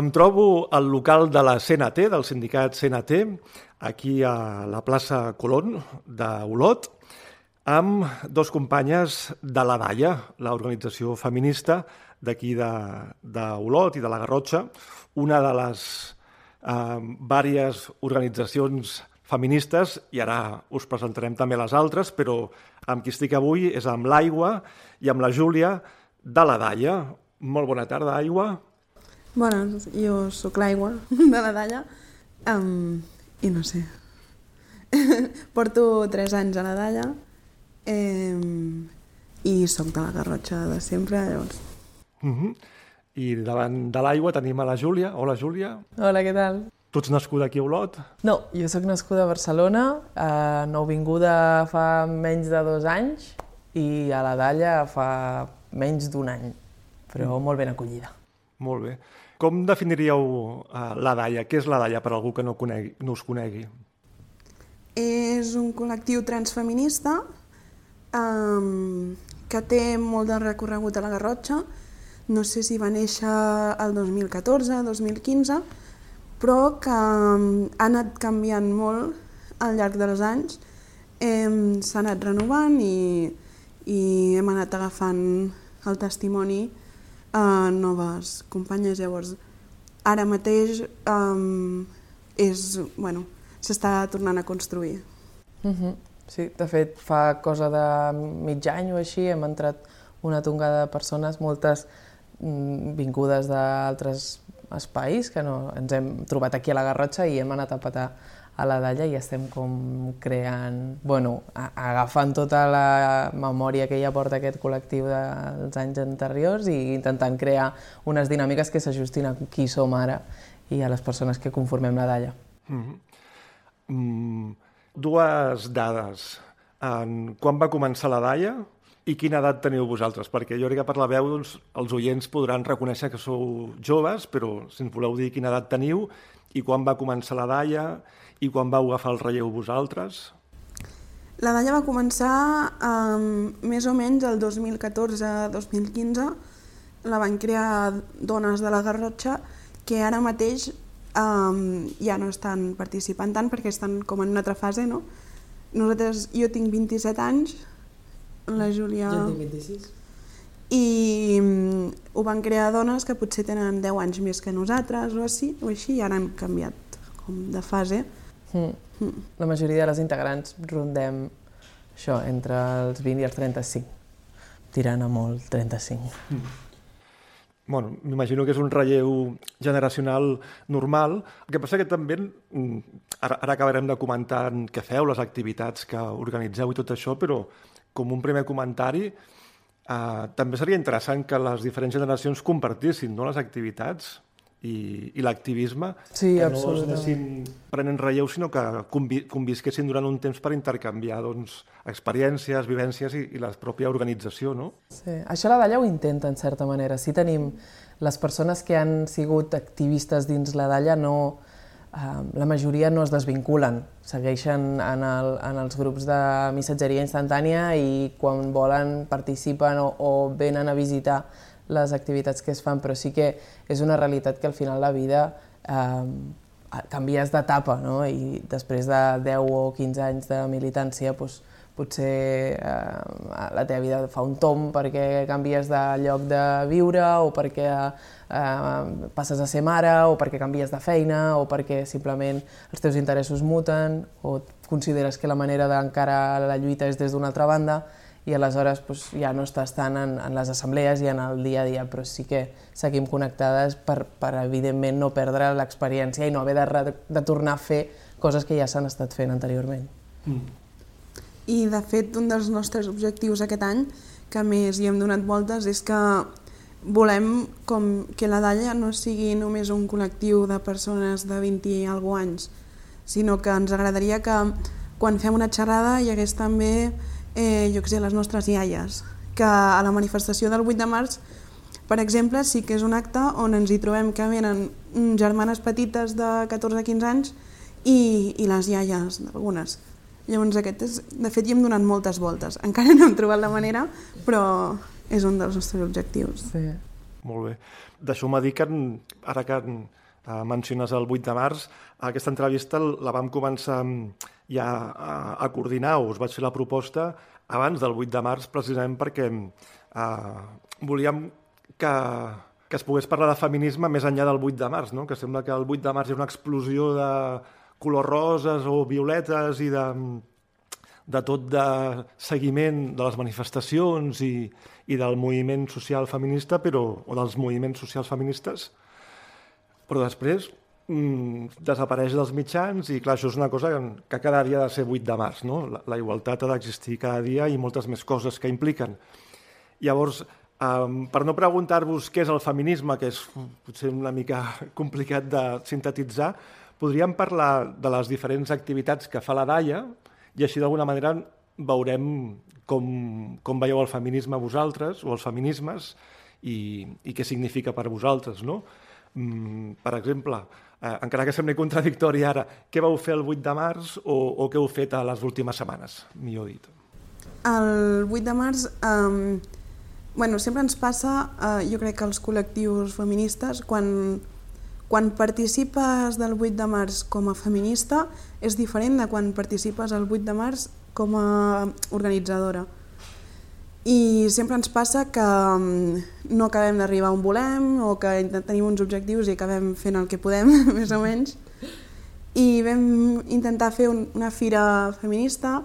Em trobo al local de la CNT, del sindicat CNT, aquí a la plaça Colón d'Olot, amb dos companyes de la DAIA, l'organització feminista d'aquí d'Olot i de la Garrotxa, una de les eh, vàries organitzacions feministes, i ara us presentarem també les altres, però amb qui estic avui és amb l'Aigua i amb la Júlia de la DAIA. Molt bona tarda, Aigua. Bona, jo sóc l'Aigua de la Dalla um, i no sé. Porto 3 anys a la Dalla um, i sóc de la Garrotxa de sempre, llavors. Uh -huh. I davant de l'aigua tenim a la Júlia. Hola, Júlia. Hola, què tal? Tu ets nascuda aquí a Olot? No, jo sóc nascuda a Barcelona, a nouvinguda fa menys de dos anys i a la Dalla fa menys d'un any, però mm. molt ben acollida. Molt bé. Com definiríeu uh, la Daia? Què és la Daia per algú que no, conegui, no us conegui? És un col·lectiu transfeminista um, que té molt de recorregut a la Garrotxa. No sé si va néixer el 2014, 2015, però que um, ha anat canviant molt al llarg dels anys. S'ha anat renovant i, i hem anat agafant el testimoni a noves companyes. Llavors, ara mateix um, és, bueno, s'està tornant a construir. Uh -huh. Sí, de fet, fa cosa de mig any o així hem entrat una tongada de persones, moltes mm, vingudes d'altres espais, que no, ens hem trobat aquí a la Garrotxa i hem anat a petar a la Dalla i estem com creant, bueno, agafant tota la memòria que ja porta aquest col·lectiu dels anys anteriors i intentant crear unes dinàmiques que s'ajustin a qui som ara i a les persones que conformem la Dalla. Mm -hmm. mm, dues dades. En, quan va començar la Dalla i quina edat teniu vosaltres? Perquè jo crec que per la veu doncs, els oients podran reconèixer que sou joves, però si ens voleu dir quina edat teniu i quan va començar la Dalla i quan vau agafar el relleu vosaltres? La Dalla va començar um, més o menys el 2014-2015. La van crear dones de la Garrotxa que ara mateix um, ja no estan participant tant perquè estan com en una altra fase, no? Nosaltres, jo tinc 27 anys, la Júlia... Jo tinc 26. I um, ho van crear dones que potser tenen 10 anys més que nosaltres o així, o així i ara han canviat com de fase. Mm. Mm. La majoria de les integrants rondem això, entre els 20 i els 35, tirant a molt 35. Mm. Bueno, m'imagino que és un relleu generacional normal. El que passa que també, mm, ara, ara acabarem de comentar què feu, les activitats que organitzeu i tot això, però com un primer comentari, eh, també seria interessant que les diferents generacions compartissin no, les activitats i, i l'activisme, sí, que no es anessin prenent relleu, sinó que convi convisquessin durant un temps per intercanviar doncs, experiències, vivències i, i la pròpia organització. No? Sí. Això la Dalla ho intenta, en certa manera. Sí tenim les persones que han sigut activistes dins la Dalla no, eh, la majoria no es desvinculen, segueixen en, el, en els grups de missatgeria instantània i quan volen participen o, o venen a visitar les activitats que es fan, però sí que és una realitat que al final la vida eh, canvies d'etapa, no? i després de 10 o 15 anys de militància doncs, potser eh, la teva vida fa un tom perquè canvies de lloc de viure o perquè eh, passes a ser mare o perquè canvies de feina o perquè simplement els teus interessos muten o consideres que la manera d'encarar la lluita és des d'una altra banda i aleshores doncs, ja no estàs tant en, en les assemblees i en el dia a dia, però sí que seguim connectades per, per evidentment no perdre l'experiència i no haver de, de tornar a fer coses que ja s'han estat fent anteriorment. Mm. I de fet, un dels nostres objectius aquest any, que més hi hem donat voltes, és que volem com que la Dalla no sigui només un col·lectiu de persones de 20 i alguns anys, sinó que ens agradaria que quan fem una xerrada hi hagués també eh, jo què sé, les nostres iaies, que a la manifestació del 8 de març, per exemple, sí que és un acte on ens hi trobem que venen germanes petites de 14-15 anys i, i les iaies d'algunes. Llavors aquest és, de fet hi hem donat moltes voltes, encara no hem trobat la manera, però és un dels nostres objectius. Sí. Molt bé. Deixeu-me dir que ara que eh, menciones el 8 de març, aquesta entrevista la vam començar ja a, a coordinar, us vaig fer la proposta abans del 8 de març, precisament perquè eh, volíem que, que es pogués parlar de feminisme més enllà del 8 de març, no? que sembla que el 8 de març és una explosió de colors roses o violetes i de, de tot de seguiment de les manifestacions i, i del moviment social feminista, però, o dels moviments socials feministes, però després mm, desapareix dels mitjans i clar, això és una cosa que cada dia ha de ser 8 de març, no? La, la igualtat ha d'existir cada dia i moltes més coses que impliquen. Llavors, um, per no preguntar-vos què és el feminisme, que és potser una mica complicat de sintetitzar, podríem parlar de les diferents activitats que fa la DAIA i així d'alguna manera veurem com, com veieu el feminisme vosaltres o els feminismes i, i què significa per vosaltres, no? Mm, per exemple, eh, encara que sembli contradictori ara, què vau fer el 8 de març o, o què heu fet a les últimes setmanes, millor dit? El 8 de març, eh, bueno, sempre ens passa, eh, jo crec que els col·lectius feministes, quan, quan participes del 8 de març com a feminista, és diferent de quan participes el 8 de març com a organitzadora. I sempre ens passa que mm, no acabem d'arribar on volem o que tenim uns objectius i acabem fent el que podem, més o menys. I vam intentar fer un, una fira feminista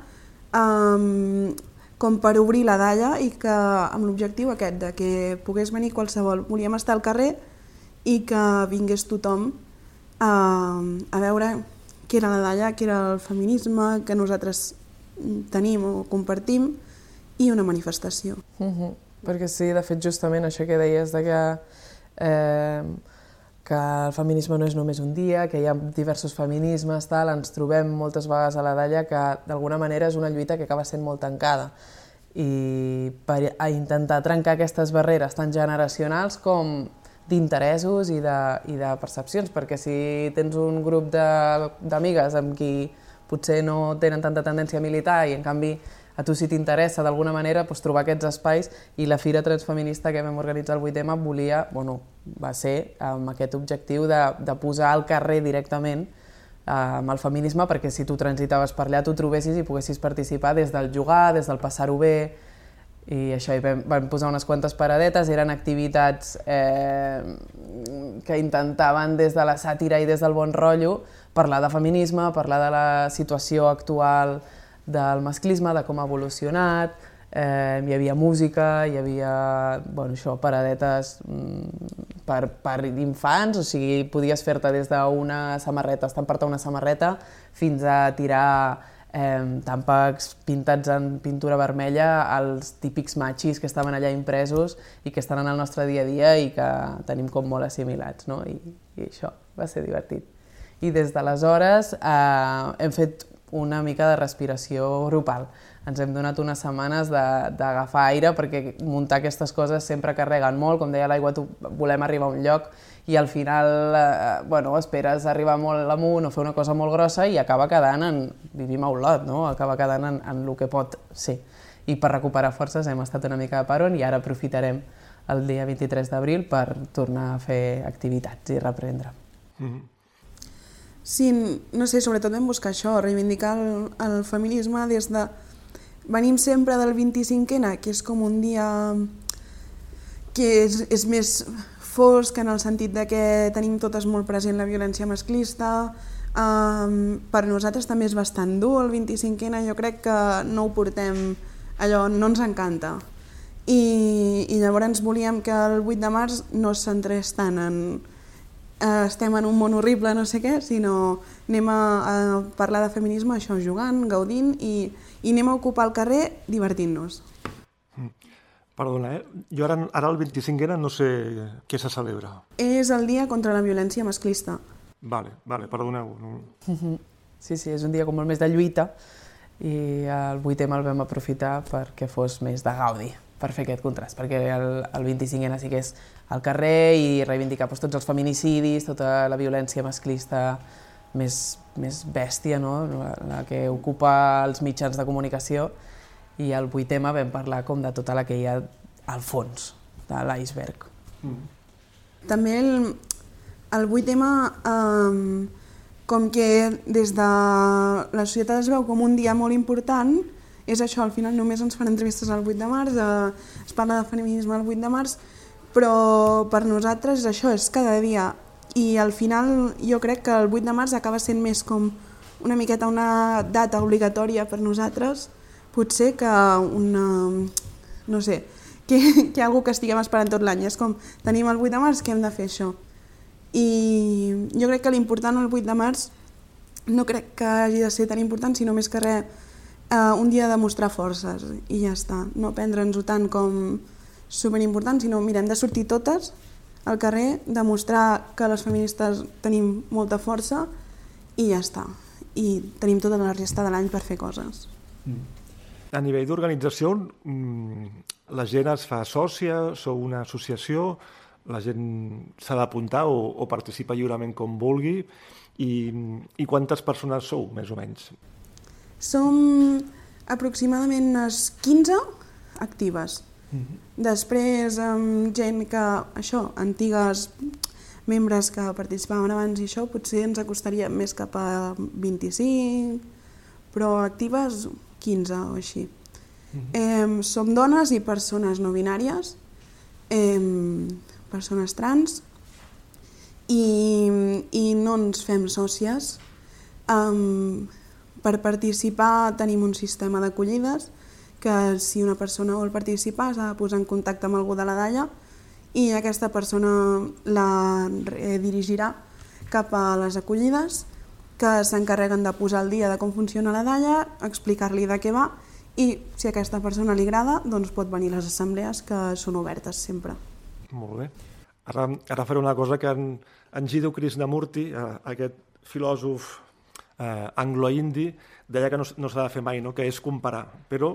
um, com per obrir la dalla i que amb l'objectiu aquest de que pogués venir qualsevol. Volíem estar al carrer i que vingués tothom a, a veure què era la dalla, què era el feminisme que nosaltres tenim o compartim i una manifestació. Uh -huh. Perquè sí, de fet, justament això que deies de que, eh, que el feminisme no és només un dia, que hi ha diversos feminismes, tal, ens trobem moltes vegades a la Dalla que d'alguna manera és una lluita que acaba sent molt tancada i per a intentar trencar aquestes barreres tan generacionals com d'interessos i, de, i de percepcions, perquè si tens un grup d'amigues amb qui potser no tenen tanta tendència militar i en canvi a tu si t'interessa d'alguna manera doncs, trobar aquests espais i la Fira Transfeminista que vam organitzar el 8M volia, bueno, va ser amb aquest objectiu de, de posar al carrer directament eh, amb el feminisme perquè si tu transitaves per allà tu trobessis i poguessis participar des del jugar, des del passar-ho bé. I això hi vam, vam posar unes quantes paradetes, eren activitats eh, que intentaven des de la sàtira i des del bon rotllo parlar de feminisme, parlar de la situació actual del masclisme, de com ha evolucionat, eh, hi havia música, hi havia bueno, això, paradetes mm, per, per infants, o sigui, podies fer-te des d'una samarreta, estampar-te una samarreta, fins a tirar eh, tàmpacs pintats en pintura vermella als típics machis que estaven allà impresos i que estan en el nostre dia a dia i que tenim com molt assimilats, no? I, i això va ser divertit. I des d'aleshores eh, hem fet una mica de respiració grupal. Ens hem donat unes setmanes d'agafar aire perquè muntar aquestes coses sempre carreguen molt, com deia l'aigua, tu volem arribar a un lloc i al final eh, bueno, esperes arribar molt amunt o fer una cosa molt grossa i acaba quedant en... Vivim a Olot, no? Acaba quedant en, en el que pot ser. I per recuperar forces hem estat una mica de paron i ara aprofitarem el dia 23 d'abril per tornar a fer activitats i reprendre. Mm -hmm. Sí, no sé, sobretot vam buscar això, reivindicar el, el feminisme des de... Venim sempre del 25N, que és com un dia que és, és més fosc en el sentit de que tenim totes molt present la violència masclista, um, per nosaltres també és bastant dur el 25N, jo crec que no ho portem, allò no ens encanta. I, i llavors volíem que el 8 de març no es centrés tant en eh, estem en un món horrible, no sé què, sinó anem a, a parlar de feminisme, això, jugant, gaudint i, i anem a ocupar el carrer divertint-nos. Perdona, eh? Jo ara, ara el 25N no sé què se celebra. És el dia contra la violència masclista. Vale, vale, perdoneu. No... Sí, sí, és un dia com molt més de lluita i el 8M el vam aprofitar perquè fos més de gaudi, per fer aquest contrast, perquè el, el 25N sí que és al carrer i reivindicar doncs, tots els feminicidis, tota la violència masclista més, més bèstia, no? la, la que ocupa els mitjans de comunicació, i al 8M vam parlar com de tota la que hi ha al fons de l'iceberg. Mm. També el, el 8M, um, com que des de la societat es veu com un dia molt important, és això, al final només ens fan entrevistes al 8 de març, eh, es parla de feminisme al 8 de març, però per nosaltres això és cada dia i al final jo crec que el 8 de març acaba sent més com una miqueta una data obligatòria per nosaltres potser que una... no sé, que, que algú que estiguem esperant tot l'any. És com, tenim el 8 de març, què hem de fer això? I jo crec que l'important el 8 de març no crec que hagi de ser tan important, sinó més que res eh, un dia de mostrar forces i ja està. No prendre'ns-ho tant com superimportant, sinó mira, hem de sortir totes al carrer, demostrar que les feministes tenim molta força i ja està. I tenim tota la resta de l'any per fer coses. Mm. A nivell d'organització, mm, la gent es fa sòcia, sou una associació, la gent s'ha d'apuntar o, o participa lliurement com vulgui, i, i quantes persones sou, més o menys? Som aproximadament unes 15 actives. Mm -hmm. Després, amb gent que, això, antigues membres que participaven abans i això, potser ens acostaria més cap a 25, però actives 15 o així. Mm -hmm. eh, som dones i persones no binàries, eh, persones trans, i, i no ens fem sòcies. Um, per participar tenim un sistema d'acollides que si una persona vol participar s'ha de posar en contacte amb algú de la Dalla i aquesta persona la dirigirà cap a les acollides que s'encarreguen de posar el dia de com funciona la dalla, explicar-li de què va i si a aquesta persona li agrada, doncs pot venir les assemblees que són obertes sempre. Molt bé. Ara, ara faré una cosa que en, en Jiddu Krishnamurti, eh, aquest filòsof eh, anglo-indi, deia que no, no s'ha de fer mai, no? que és comparar. Però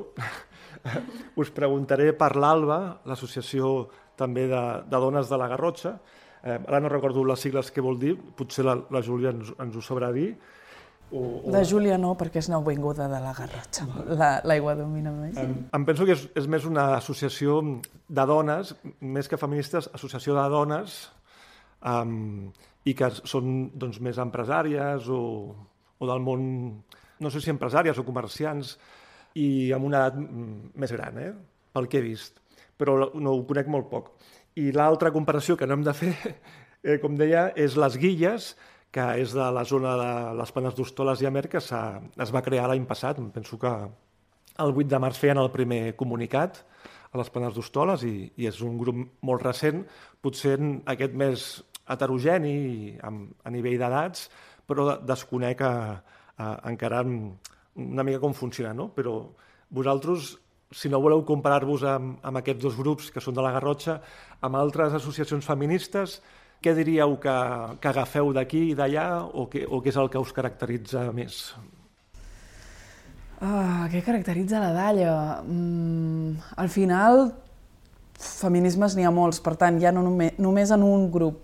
us preguntaré per l'ALBA, l'associació també de, de dones de la Garrotxa, Eh, ara no recordo les sigles que vol dir, potser la, la Júlia ens, ens ho sabrà dir. O, o... La Júlia no, perquè és nouvinguda de la Garrotxa. L'aigua la, domina més. Em, em penso que és, és més una associació de dones, més que feministes, associació de dones, um, i que són doncs, més empresàries o, o del món, no sé si empresàries o comerciants, i amb una edat més gran, eh? pel que he vist, però no ho conec molt poc. I l'altra comparació que no hem de fer, eh, com deia, és les guilles, que és de la zona de les Panes d'Hostoles i Amer, que es va crear l'any passat. Penso que el 8 de març feien el primer comunicat a les Panes d'Hostoles i, i és un grup molt recent, potser aquest més heterogeni a nivell d'edats, però desconec a, a, encara una mica com funciona, no? Però vosaltres, si no voleu comparar-vos amb, amb aquests dos grups que són de la Garrotxa, amb altres associacions feministes, què diríeu que, que agafeu d'aquí i d'allà o, o què és el que us caracteritza més? Uh, què caracteritza la Dalla? Mm, al final, feminismes n'hi ha molts, per tant, ja no només, només en un grup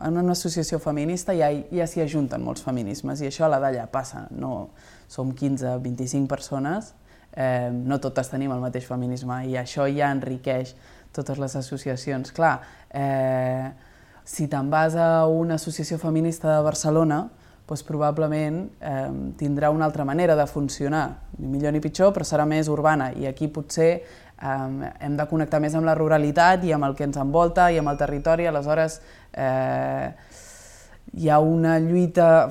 en una associació feminista ja, ja s'hi ajunten molts feminismes i això a la Dalla passa. No, som 15, 25 persones, eh, no totes tenim el mateix feminisme i això ja enriqueix totes les associacions. Clar, eh, si te'n vas a una associació feminista de Barcelona, doncs probablement eh, tindrà una altra manera de funcionar, ni millor ni pitjor, però serà més urbana i aquí potser eh, hem de connectar més amb la ruralitat i amb el que ens envolta i amb el territori, aleshores eh, hi ha una lluita...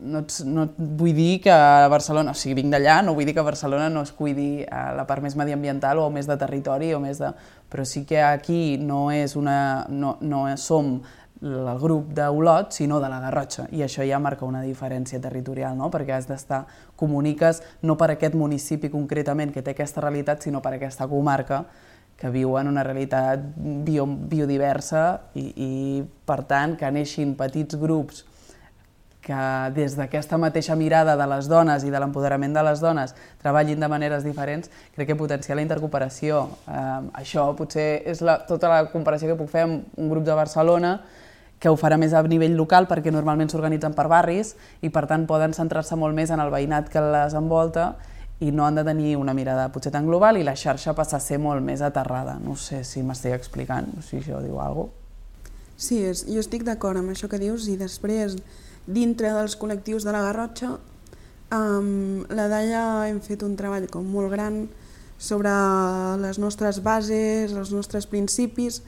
No, no vull dir que a Barcelona, o sigui, vinc d'allà, no vull dir que a Barcelona no es cuidi a la part més mediambiental o més de territori, o més de... però sí que aquí no, és una, no, no som el grup d'Olot, sinó de la Garrotxa, i això ja marca una diferència territorial, no? perquè has d'estar, comuniques no per aquest municipi concretament que té aquesta realitat, sinó per aquesta comarca que viu en una realitat bio, biodiversa i, i, per tant, que neixin petits grups que des d'aquesta mateixa mirada de les dones i de l'empoderament de les dones treballin de maneres diferents, crec que potenciar la intercooperació. Eh, això potser és la, tota la comparació que puc fer amb un grup de Barcelona que ho farà més a nivell local perquè normalment s'organitzen per barris i per tant poden centrar-se molt més en el veïnat que les envolta i no han de tenir una mirada potser tan global i la xarxa passa a ser molt més aterrada. No sé si m'estic explicant, si això diu alguna cosa. Sí, és, jo estic d'acord amb això que dius i després, dintre dels col·lectius de la Garrotxa, amb la Dalla hem fet un treball com molt gran sobre les nostres bases, els nostres principis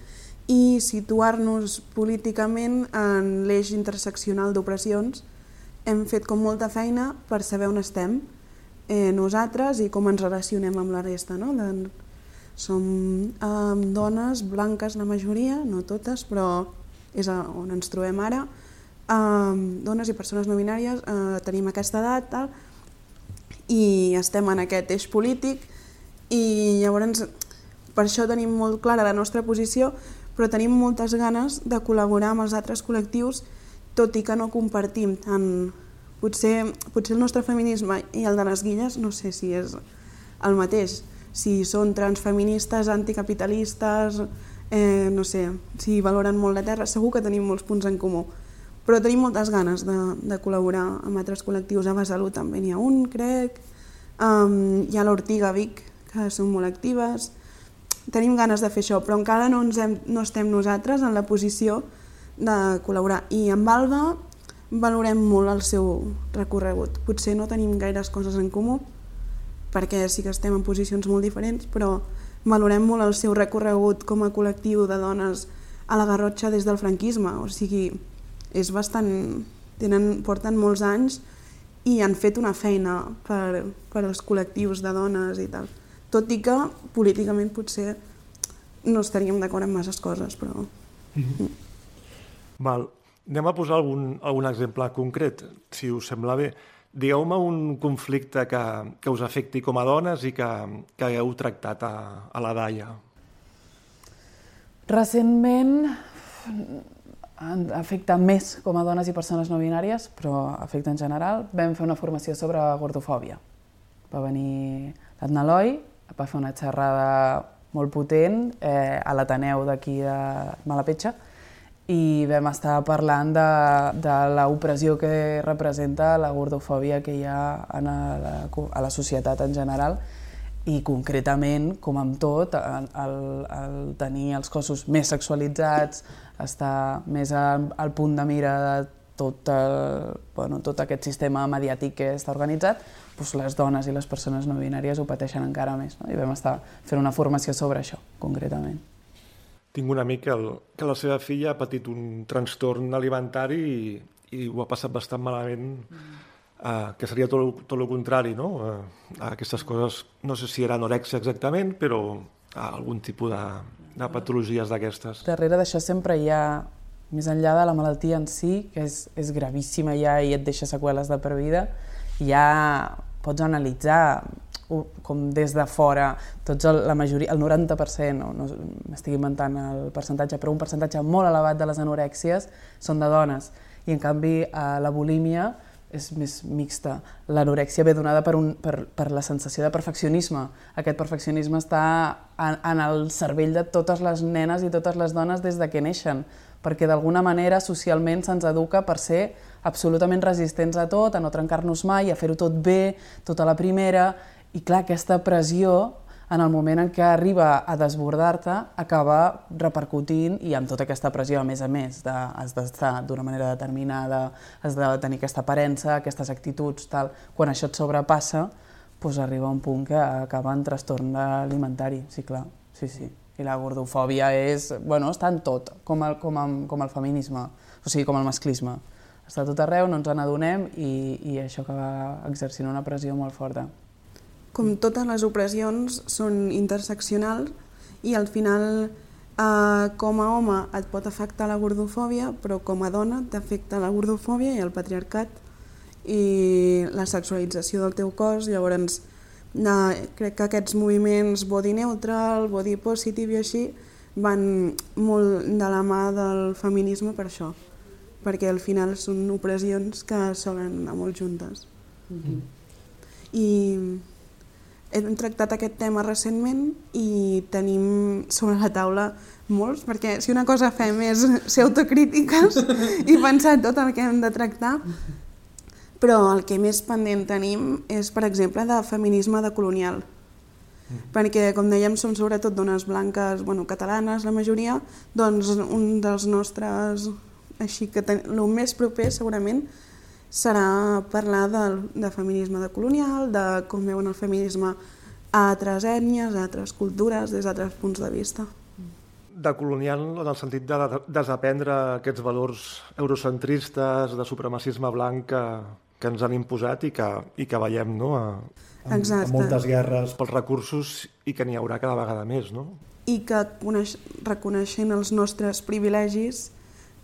i situar-nos políticament en l'eix interseccional d'opressions. Hem fet com molta feina per saber on estem eh, nosaltres i com ens relacionem amb la resta. No? De, som eh, dones blanques la majoria, no totes, però és on ens trobem ara. Eh, dones i persones no binàries, eh, tenim aquesta edat tal, i estem en aquest eix polític i llavors per això tenim molt clara la nostra posició però tenim moltes ganes de col·laborar amb els altres col·lectius, tot i que no compartim tant... Potser, potser el nostre feminisme i el de les guilles no sé si és el mateix, si són transfeministes, anticapitalistes, eh, no sé, si valoren molt la terra, segur que tenim molts punts en comú. Però tenim moltes ganes de, de col·laborar amb altres col·lectius. A Besalú també n'hi ha un, crec. Um, hi ha l'Ortiga Vic, que són molt actives tenim ganes de fer això, però encara no, ens hem, no estem nosaltres en la posició de col·laborar. I amb Alba valorem molt el seu recorregut. Potser no tenim gaires coses en comú, perquè sí que estem en posicions molt diferents, però valorem molt el seu recorregut com a col·lectiu de dones a la Garrotxa des del franquisme. O sigui, és bastant... Tenen, porten molts anys i han fet una feina per, per als col·lectius de dones i tal tot i que políticament potser no estaríem d'acord en masses coses, però... Mm -hmm. Val. Anem a posar algun, algun exemple concret, si us sembla bé. Digueu-me un conflicte que, que us afecti com a dones i que, que hagueu tractat a, a la Daia. Recentment afecta més com a dones i persones no binàries, però afecta en general. Vam fer una formació sobre gordofòbia. Va venir l'Adna Loi, va fer una xerrada molt potent eh, a l'Ateneu d'aquí de Malapetxa i vam estar parlant de, de l'opressió que representa la gordofòbia que hi ha en la, a la societat en general i concretament, com amb tot, el, el tenir els cossos més sexualitzats, estar més al, al punt de mira de tot, el, bueno, tot aquest sistema mediàtic que està organitzat, doncs les dones i les persones no binàries ho pateixen encara més. No? I vam estar fent una formació sobre això, concretament. Tinc un amic que, el, que la seva filla ha patit un trastorn alimentari i, i ho ha passat bastant malament, mm. uh, que seria tot, tot el contrari, no? Uh, aquestes coses, no sé si era anorèxia exactament, però uh, algun tipus de, de patologies d'aquestes. Darrere d'això sempre hi ha, més enllà de la malaltia en si, que és, és gravíssima ja i et deixa seqüeles de per vida, ja pots analitzar com des de fora, tots el, la majoria, el 90%, no, no m'estic inventant el percentatge, però un percentatge molt elevat de les anorèxies són de dones. I en canvi eh, la bulímia és més mixta. L'anorèxia ve donada per, un, per, per la sensació de perfeccionisme. Aquest perfeccionisme està en, en el cervell de totes les nenes i totes les dones des de que neixen, perquè d'alguna manera socialment se'ns educa per ser absolutament resistents a tot, a no trencar-nos mai, a fer-ho tot bé, tota la primera, i clar, aquesta pressió, en el moment en què arriba a desbordar-te, acaba repercutint i amb tota aquesta pressió, a més a més, de, has d'estar d'una manera determinada, has de tenir aquesta aparença, aquestes actituds, tal. Quan això et sobrepassa, doncs arriba un punt que acaba en trastorn alimentari, sí, clar, sí, sí. I la gordofòbia és, bueno, està en tot, com el, com, el, com el feminisme, o sigui, com el masclisme. Està tot arreu, no ens n'adonem i, i això acaba exercint una pressió molt forta com totes les opressions, són interseccionals i al final eh, com a home et pot afectar la gordofòbia, però com a dona t'afecta la gordofòbia i el patriarcat i la sexualització del teu cos, llavors eh, crec que aquests moviments body neutral, body positive i així van molt de la mà del feminisme per això, perquè al final són opressions que solen anar molt juntes. Mm -hmm. I hem tractat aquest tema recentment i tenim sobre la taula molts, perquè si una cosa fem és ser autocrítiques i pensar tot el que hem de tractar, però el que més pendent tenim és, per exemple, de feminisme de colonial. Perquè, com dèiem, som sobretot dones blanques, bueno, catalanes, la majoria, doncs un dels nostres, així que ten, el més proper segurament serà parlar de, de feminisme de colonial, de com veuen el feminisme a altres ètnies, a altres cultures, des d'altres punts de vista. De colonial en el sentit de desaprendre aquests valors eurocentristes, de supremacisme blanc que, que ens han imposat i que, i que veiem no? a, a, a moltes guerres pels recursos i que n'hi haurà cada vegada més. No? I que coneix, reconeixent els nostres privilegis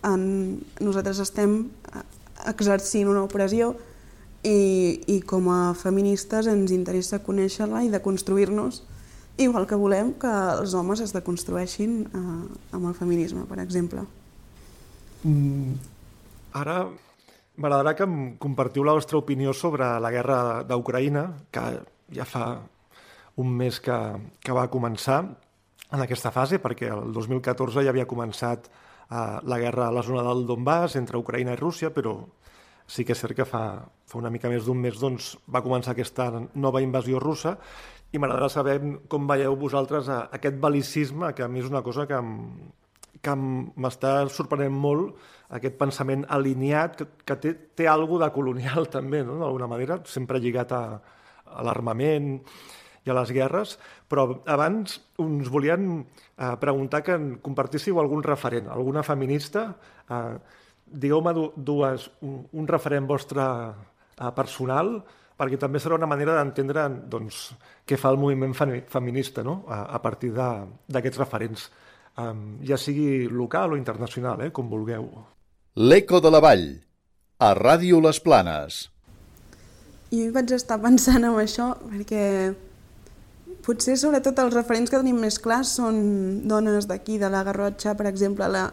en, nosaltres estem exercint una opressió i, i com a feministes ens interessa conèixer-la i de construir-nos igual que volem que els homes es deconstrueixin eh, amb el feminisme, per exemple. Mm, ara m'agradarà que em compartiu la vostra opinió sobre la guerra d'Ucraïna, que ja fa un mes que, que va començar en aquesta fase, perquè el 2014 ja havia començat eh, la guerra a la zona del Donbass entre Ucraïna i Rússia, però sí que és cert que fa, fa una mica més d'un mes doncs, va començar aquesta nova invasió russa. I m'agradarà saber com veieu vosaltres a, aquest balicisme, que a mi és una cosa que m'està sorprenent molt, aquest pensament alineat, que, que té, té alguna de colonial també, no? d'alguna manera, sempre lligat a, a l'armament i a les guerres, però abans uns volien eh, preguntar que compartíssiu algun referent, alguna feminista, eh, digueu-me dues, un, un referent vostre eh, personal, perquè també serà una manera d'entendre doncs, què fa el moviment feminista no? a, a partir d'aquests referents, um, ja sigui local o internacional, eh, com vulgueu. L'Eco de la Vall, a Ràdio Les Planes. I vaig estar pensant en això perquè potser sobretot els referents que tenim més clars són dones d'aquí, de la Garrotxa, per exemple, la,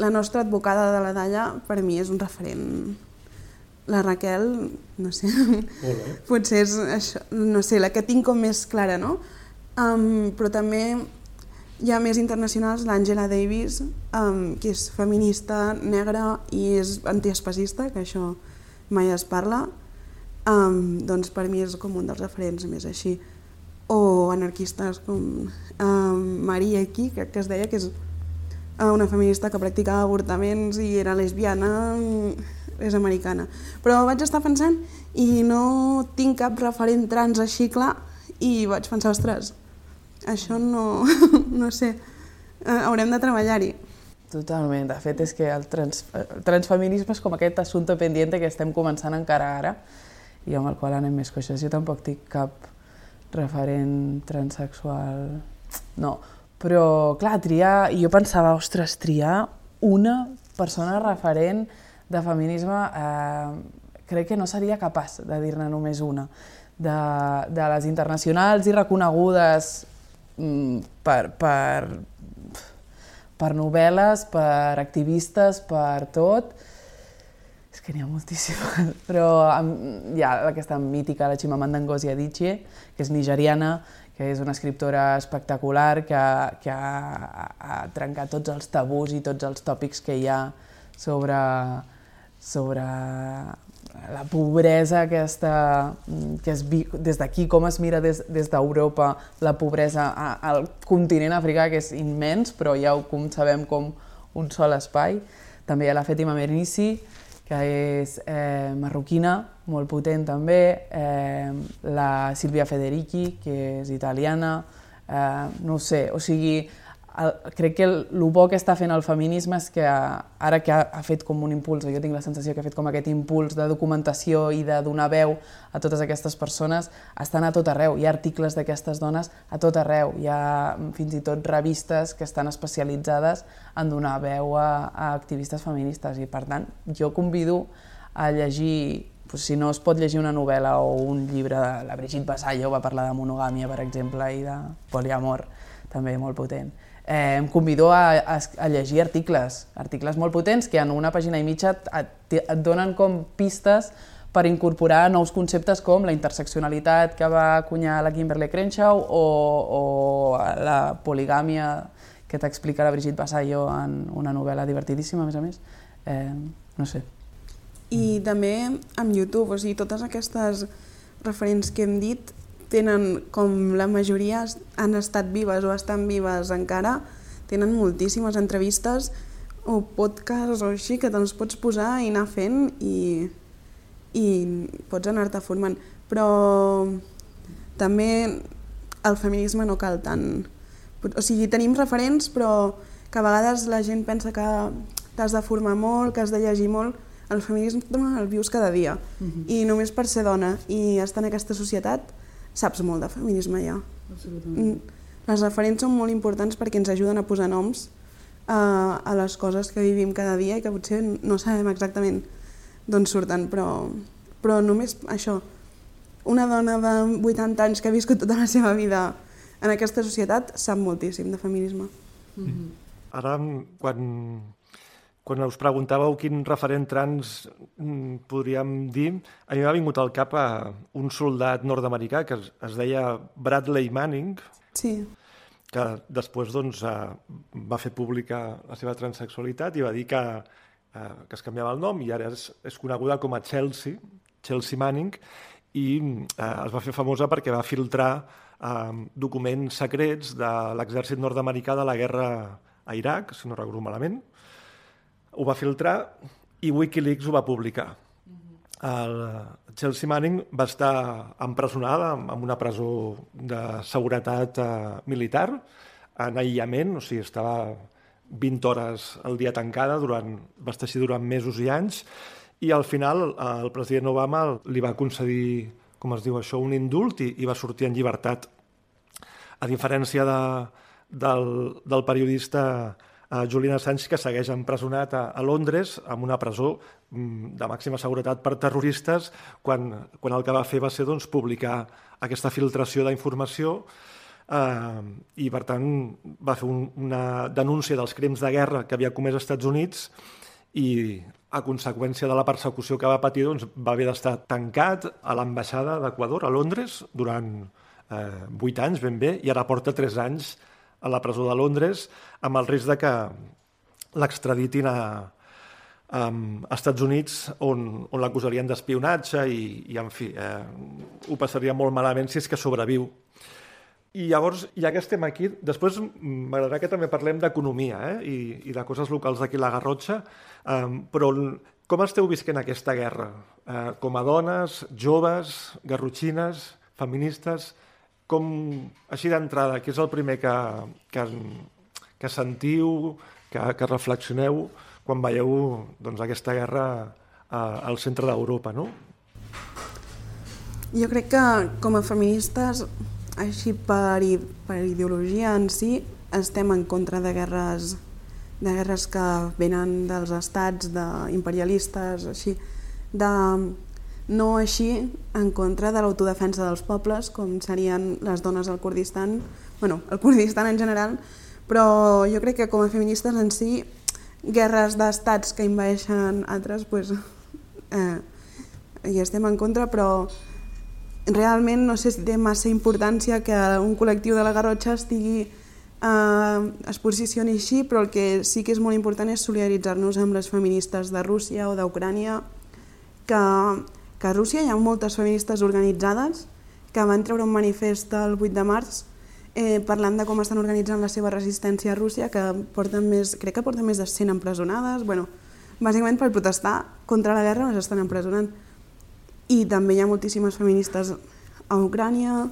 la nostra advocada de la Dalla per mi és un referent. La Raquel, no sé, Hola. potser és això, no sé, la que tinc com més clara, no? Um, però també hi ha més internacionals, l'Àngela Davis, um, que és feminista, negra i és antiespacista, que això mai es parla, um, doncs per mi és com un dels referents més així o anarquistes com eh, Maria aquí, crec que es deia, que és a una feminista que practicava avortaments i era lesbiana, és americana. Però vaig estar pensant i no tinc cap referent trans així clar i vaig pensar, ostres, això no, no sé, eh, haurem de treballar-hi. Totalment. De fet, és que el, trans, el transfeminisme és com aquest assumpte pendiente que estem començant encara ara i amb el qual anem més coixes. Jo tampoc tinc cap referent transexual... No, però, clar, triar... Jo pensava, ostres, triar una persona referent de feminisme eh, crec que no seria capaç de dir-ne només una. De, de les internacionals i reconegudes per, per, per novel·les, per activistes, per tot. És que n'hi ha moltíssimes. Però hi ha aquesta mítica, la Chimamanda Ngozi Adichie, que és nigeriana, que és una escriptora espectacular, que, que ha, ha trencat tots els tabús i tots els tòpics que hi ha sobre, sobre la pobresa aquesta, mm, que es des d'aquí, com es mira des, des d'Europa la pobresa al continent africà, que és immens, però ja ho com sabem com un sol espai. També hi ha la Fètima Mernissi, que és eh, marroquina, molt potent també, eh, la Silvia Federici, que és italiana, eh, no sé, o sigui, el, crec que el, el bo que està fent el feminisme és que ara que ha, ha fet com un impuls, jo tinc la sensació que ha fet com aquest impuls de documentació i de donar veu a totes aquestes persones, estan a tot arreu. Hi ha articles d'aquestes dones a tot arreu. Hi ha fins i tot revistes que estan especialitzades en donar veu a, a activistes feministes i per tant jo convido a llegir pues, si no es pot llegir una novel·la o un llibre de la Brigitte Vassallo, va parlar de monogàmia, per exemple, i de poliamor, també molt potent eh, em convido a, a, a llegir articles, articles molt potents que en una pàgina i mitja et, et donen com pistes per incorporar nous conceptes com la interseccionalitat que va acunyar la Kimberly Crenshaw o, o la poligàmia que t'explica la Brigitte Vassallo en una novel·la divertidíssima, a més a més. Eh, no sé. I també amb YouTube, o sigui, totes aquestes referents que hem dit tenen, com la majoria han estat vives o estan vives encara, tenen moltíssimes entrevistes o podcasts o així que te'ls pots posar i anar fent i, i pots anar-te formant. Però també el feminisme no cal tant... O sigui, tenim referents, però que a vegades la gent pensa que t'has de formar molt, que has de llegir molt. El feminisme el vius cada dia. Uh -huh. I només per ser dona i estar en aquesta societat saps molt de feminisme ja. Absolutament. Mm, les referents són molt importants perquè ens ajuden a posar noms a, a les coses que vivim cada dia i que potser no sabem exactament d'on surten, però, però només això, una dona de 80 anys que ha viscut tota la seva vida en aquesta societat sap moltíssim de feminisme. Mm -hmm. Ara, quan quan us preguntàveu quin referent trans mm, podríem dir, a mi m'ha vingut al cap a un soldat nord-americà que es, es deia Bradley Manning, sí. que després doncs, va fer pública la seva transexualitat i va dir que, eh, que es canviava el nom i ara és, és coneguda com a Chelsea, Chelsea Manning, i eh, es va fer famosa perquè va filtrar eh, documents secrets de l'exèrcit nord-americà de la guerra a Iraq, si no recordo malament, ho va filtrar i Wikileaks ho va publicar. El Chelsea Manning va estar empresonada en una presó de seguretat eh, militar, en aïllament, o sigui, estava 20 hores al dia tancada, durant, va estar així durant mesos i anys, i al final el president Obama li va concedir, com es diu això, un indult i, i va sortir en llibertat. A diferència de, del, del periodista a Julian Assange, que segueix empresonat a, a Londres, amb una presó mm, de màxima seguretat per terroristes, quan, quan el que va fer va ser doncs, publicar aquesta filtració d'informació eh, i, per tant, va fer un, una denúncia dels crims de guerra que havia comès als Estats Units i, a conseqüència de la persecució que va patir, doncs, va haver d'estar tancat a l'ambaixada d'Equador, a Londres, durant eh, 8 anys ben bé, i ara porta 3 anys a la presó de Londres amb el risc de que l'extraditin a, a Estats Units on, on l'acusarien d'espionatge i, i, en fi, eh, ho passaria molt malament si és que sobreviu. I llavors, ja que estem aquí, després m'agradarà que també parlem d'economia eh? I, i de coses locals d'aquí la Garrotxa, um, però com esteu visquent aquesta guerra? Uh, com a dones, joves, garrotxines, feministes, com, així d'entrada, què és el primer que, que, que sentiu, que, que reflexioneu quan veieu doncs, aquesta guerra uh, al centre d'Europa, no? Jo crec que com a feministes així per, per ideologia en si estem en contra de guerres de guerres que venen dels estats, d'imperialistes, així, de, no així en contra de l'autodefensa dels pobles, com serien les dones al Kurdistan, bueno, el Kurdistan en general, però jo crec que com a feministes en si, guerres d'estats que invadeixen altres, pues, eh, hi estem en contra, però realment no sé si té massa importància que un col·lectiu de la Garrotxa estigui, eh, es posicioni així, però el que sí que és molt important és solidaritzar-nos amb les feministes de Rússia o d'Ucrània, que, que a Rússia hi ha moltes feministes organitzades que van treure un manifest el 8 de març eh, parlant de com estan organitzant la seva resistència a Rússia, que porten més, crec que porten més de 100 empresonades, bueno, bàsicament per protestar contra la guerra les estan empresonant. I també hi ha moltíssimes feministes a Ucrània,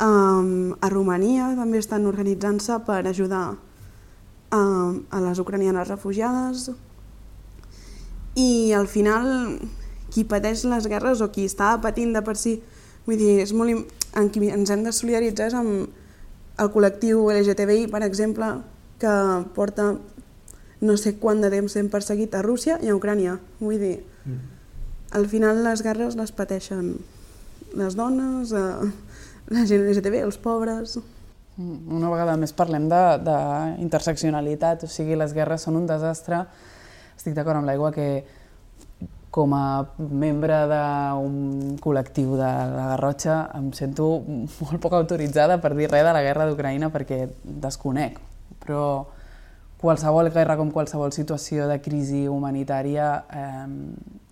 um, a Romania també estan organitzant-se per ajudar um, a les ucranianes refugiades. I al final qui pateix les guerres o qui està patint de per si, vull dir, és molt, en qui ens hem de solidaritzar és amb el col·lectiu LGTBI, per exemple, que porta no sé quant de temps sent perseguit a Rússia i a Ucrània. Vull dir, mm al final les guerres les pateixen les dones, eh, la gent LGTB, els pobres... Mm, una vegada més parlem d'interseccionalitat, o sigui, les guerres són un desastre. Estic d'acord amb l'aigua que com a membre d'un col·lectiu de la Garrotxa em sento molt poc autoritzada per dir res de la guerra d'Ucraïna perquè desconec, però qualsevol guerra com qualsevol situació de crisi humanitària eh,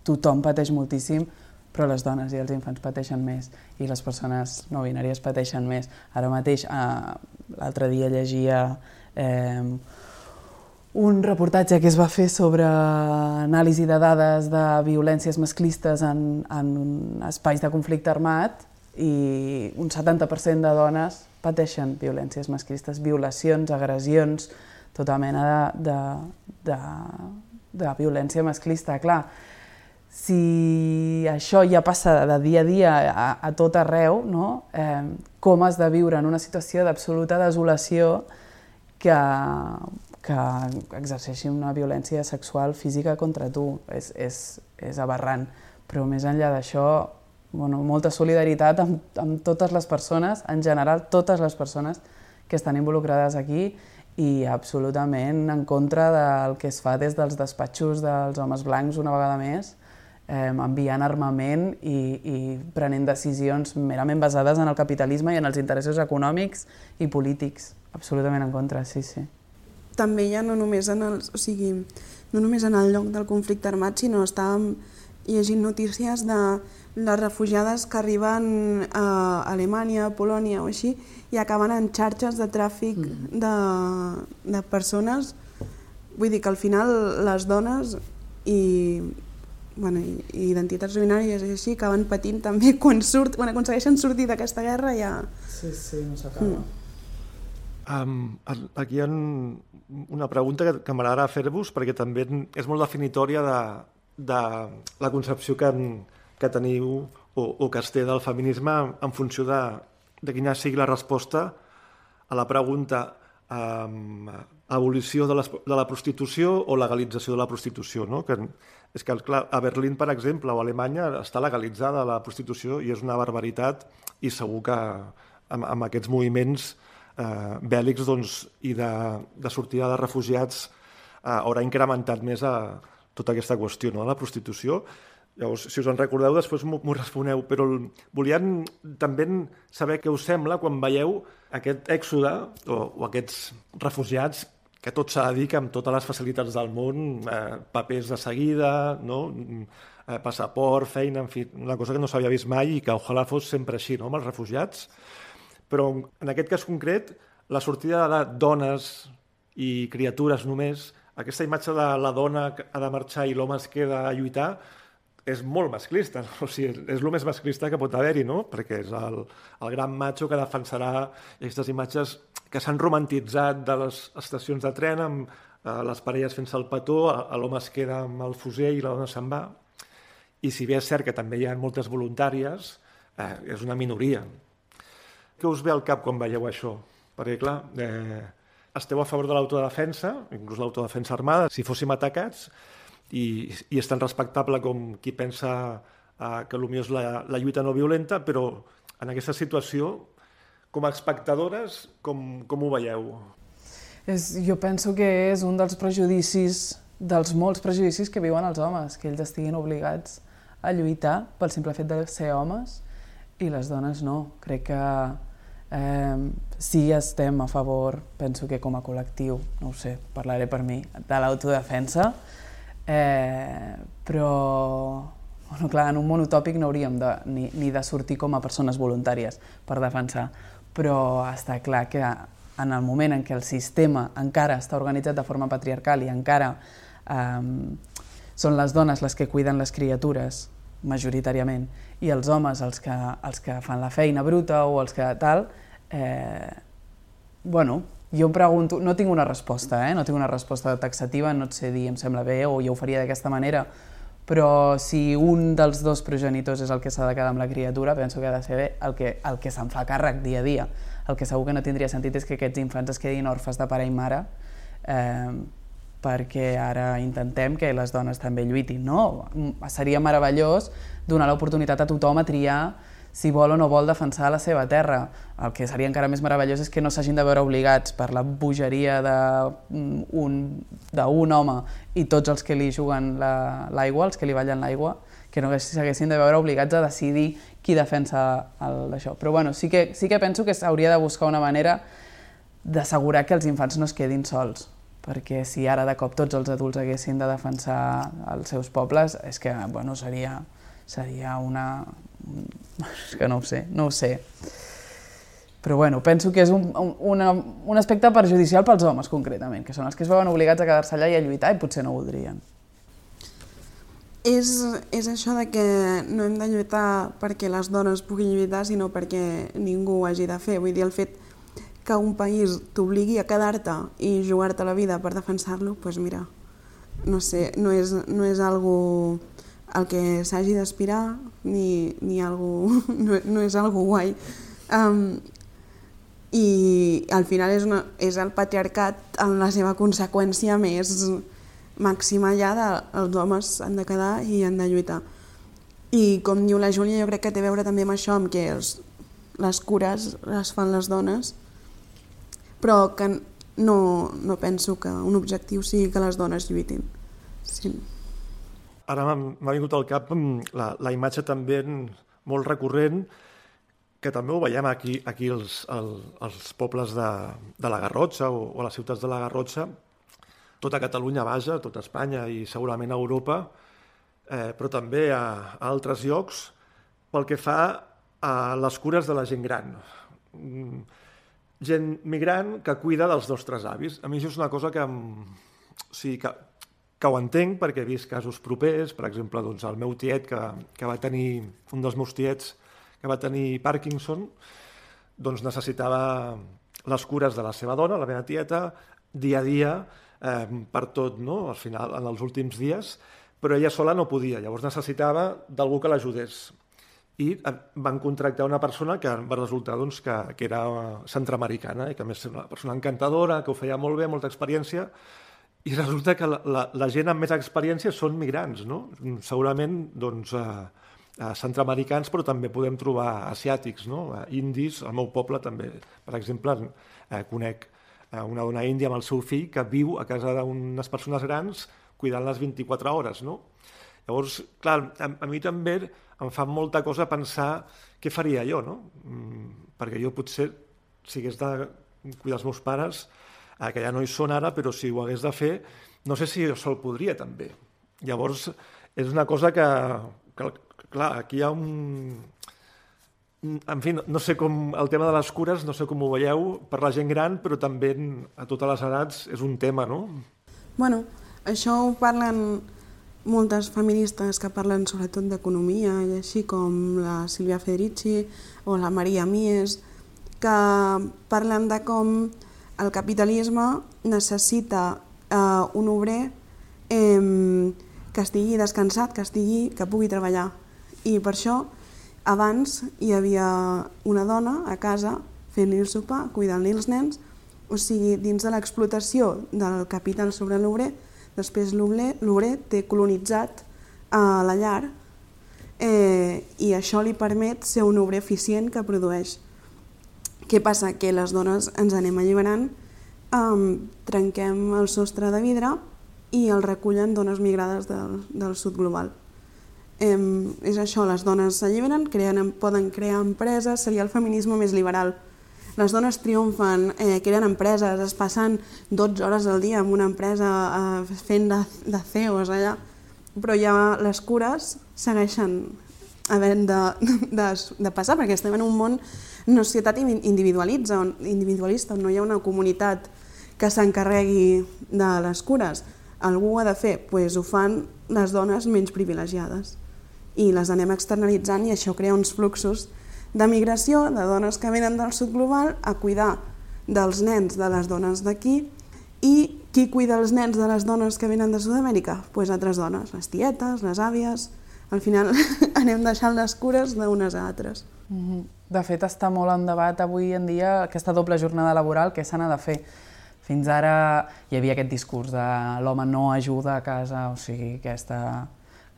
tothom pateix moltíssim, però les dones i els infants pateixen més i les persones no binàries pateixen més. Ara mateix, eh, l'altre dia llegia eh, un reportatge que es va fer sobre anàlisi de dades de violències masclistes en, en espais de conflicte armat i un 70% de dones pateixen violències masclistes, violacions, agressions, tota mena de, de, de, de violència masclista. Clar, si això ja passa de dia a dia a, a tot arreu, no? eh, com has de viure en una situació d'absoluta desolació que, que exerceixi una violència sexual física contra tu. És, és, és aberrant. Però més enllà d'això, bueno, molta solidaritat amb, amb totes les persones, en general totes les persones que estan involucrades aquí i absolutament en contra del que es fa des dels despatxos dels homes blancs una vegada més, eh, enviant armament i, i prenent decisions merament basades en el capitalisme i en els interessos econòmics i polítics. Absolutament en contra, sí, sí. També ja no només en el, o sigui, no només en el lloc del conflicte armat, sinó estàvem llegint notícies de les refugiades que arriben a Alemanya, a Polònia o així, i acaben en xarxes de tràfic mm. de, de persones. Vull dir que al final les dones i bueno, i, i identitats binàries i així acaben patint també quan, surt, quan aconsegueixen sortir d'aquesta guerra ja... Sí, sí, no s'acaba. Mm. Um, aquí hi ha una pregunta que, que m'agradarà fer-vos perquè també és molt definitòria de, de la concepció que, que teniu o, o que es té del feminisme en funció de, de quina sigui la resposta a la pregunta um, abolició de, les, de la prostitució o legalització de la prostitució, no? que és que, clar, a Berlín, per exemple, o a Alemanya està legalitzada la prostitució i és una barbaritat i segur que amb, amb aquests moviments eh, bèl·lics doncs, i de, de sortida de refugiats eh, haurà incrementat més a tota aquesta qüestió no? de la prostitució. Llavors, si us en recordeu, després m'ho responeu, però volien també saber què us sembla quan veieu aquest èxode o, o aquests refugiats que tot s'ha de dir que amb totes les facilitats del món, eh, papers de seguida, no? eh, passaport, feina, en fi, una cosa que no s'havia vist mai i que ojalà fos sempre així, no?, amb els refugiats. Però en aquest cas concret, la sortida de dones i criatures només, aquesta imatge de la dona que ha de marxar i l'home es queda a lluitar, és molt masclista, no? o sigui, és el més masclista que pot haver-hi, no? perquè és el, el gran macho que defensarà aquestes imatges que s'han romantitzat de les estacions de tren amb eh, les parelles fent-se el petó, l'home es queda amb el fusell i la dona se'n va. I si bé és cert que també hi ha moltes voluntàries, eh, és una minoria. Què us ve al cap quan veieu això? Perquè, clar, eh, esteu a favor de l'autodefensa, inclús l'autodefensa armada, si fóssim atacats, i, i és tan respectable com qui pensa eh, que potser és la, la lluita no violenta, però en aquesta situació, com a espectadores, com, com ho veieu? És, jo penso que és un dels prejudicis, dels molts prejudicis que viuen els homes, que ells estiguin obligats a lluitar pel simple fet de ser homes i les dones no. Crec que eh, sí estem a favor, penso que com a col·lectiu, no ho sé, parlaré per mi, de l'autodefensa, Eh, però, bueno, clar, en un món utòpic no hauríem de, ni, ni de sortir com a persones voluntàries per defensar, però està clar que en el moment en què el sistema encara està organitzat de forma patriarcal i encara eh, són les dones les que cuiden les criatures, majoritàriament, i els homes els que, els que fan la feina bruta o els que tal, eh, bueno, jo em pregunto, no tinc una resposta, eh? no tinc una resposta taxativa, no et sé dir, em sembla bé o jo ho faria d'aquesta manera, però si un dels dos progenitors és el que s'ha de quedar amb la criatura, penso que ha de ser el que, el que se'n fa càrrec dia a dia. El que segur que no tindria sentit és que aquests infants es quedin orfes de pare i mare eh, perquè ara intentem que les dones també lluitin. No, seria meravellós donar l'oportunitat a tothom a triar si vol o no vol defensar la seva terra. El que seria encara més meravellós és que no s'hagin de veure obligats per la bogeria d'un mm, un home i tots els que li juguen l'aigua, la, els que li ballen l'aigua, que no s'haguessin de veure obligats a decidir qui defensa això. Però bueno, sí que, sí que penso que s'hauria de buscar una manera d'assegurar que els infants no es quedin sols, perquè si ara de cop tots els adults haguessin de defensar els seus pobles, és que bueno, seria, seria una, és que no ho sé, no ho sé. Però bueno, penso que és un, un, un aspecte perjudicial pels homes, concretament, que són els que es veuen obligats a quedar-se allà i a lluitar i potser no voldrien. És, és això de que no hem de lluitar perquè les dones puguin lluitar, sinó perquè ningú ho hagi de fer. Vull dir, el fet que un país t'obligui a quedar-te i jugar-te la vida per defensar-lo, doncs pues mira, no sé, no és, no és algo el que s'hagi d'aspirar ni, ni algo, no, no és algo guai. Um, I al final és, una, és el patriarcat en la seva conseqüència més màxima ja de els homes han de quedar i han de lluitar. I com diu la Júlia, jo crec que té a veure també amb això, amb que els, les cures les fan les dones, però que no, no penso que un objectiu sigui que les dones lluitin. Sí. Ara m'ha vingut al cap mm, la, la imatge també molt recurrent que també ho veiem aquí, aquí els, el, els pobles de, de la Garrotxa o, o les ciutats de la Garrotxa, tota Catalunya vaja, tota Espanya i segurament a Europa, eh, però també a, a altres llocs, pel que fa a les cures de la gent gran. Mm, gent migrant que cuida dels nostres avis. A mi això és una cosa que, o sigui, que, que ho entenc perquè he vist casos propers, per exemple, doncs, el meu tiet que, que va tenir, un dels meus tiets que va tenir Parkinson, doncs necessitava les cures de la seva dona, la meva tieta, dia a dia, eh, per tot, no? al final, en els últims dies, però ella sola no podia, llavors necessitava d'algú que l'ajudés. I eh, van contractar una persona que va resultar doncs, que, que era centroamericana i que a més era una persona encantadora, que ho feia molt bé, molta experiència, i resulta que la, la, la gent amb més experiència són migrants, no? Segurament, doncs, eh, eh, centroamericans, però també podem trobar asiàtics, no? Eh, indis, al meu poble també. Per exemple, eh, conec eh, una dona índia amb el seu fill que viu a casa d'unes persones grans cuidant les 24 hores, no? Llavors, clar, a, a mi també em fa molta cosa pensar què faria jo, no? Mm, perquè jo potser, si hagués de cuidar els meus pares, eh, que ja no hi són ara, però si ho hagués de fer, no sé si se'l podria també. Llavors, és una cosa que, que, clar, aquí hi ha un, En fi, no sé com el tema de les cures, no sé com ho veieu, per la gent gran, però també a totes les edats és un tema, no? Bueno, això ho parlen moltes feministes que parlen sobretot d'economia, i així com la Silvia Federici o la Maria Mies, que parlen de com el capitalisme necessita eh, un obrer eh, que estigui descansat, que, estigui, que pugui treballar. I per això abans hi havia una dona a casa fent-li el sopar, cuidant-li els nens, o sigui, dins de l'explotació del capital sobre l'obrer, després l'obrer té colonitzat a eh, la llar eh, i això li permet ser un obrer eficient que produeix. Què passa? Que les dones ens anem alliberant, eh, trenquem el sostre de vidre i el recullen dones migrades del, del sud global. Eh, és això, les dones s'alliberen, poden crear empreses, seria el feminisme més liberal. Les dones triomfen, eh, creen empreses, es passen 12 hores al dia en una empresa eh, fent de, de CEOs allà, però ja les cures segueixen havent de, de, de passar, perquè estem en un món, una societat individualitza, individualista, on no hi ha una comunitat que s'encarregui de les cures. Algú ho ha de fer, doncs ho fan les dones menys privilegiades i les anem externalitzant i això crea uns fluxos de migració de dones que venen del sud global a cuidar dels nens de les dones d'aquí i qui cuida els nens de les dones que venen de Sud-amèrica? Pues altres dones, les tietes, les àvies... Al final anem deixant les cures d'unes a altres. Mhm. De fet, està molt en debat avui en dia aquesta doble jornada laboral, què se n'ha de fer. Fins ara hi havia aquest discurs de l'home no ajuda a casa, o sigui, aquesta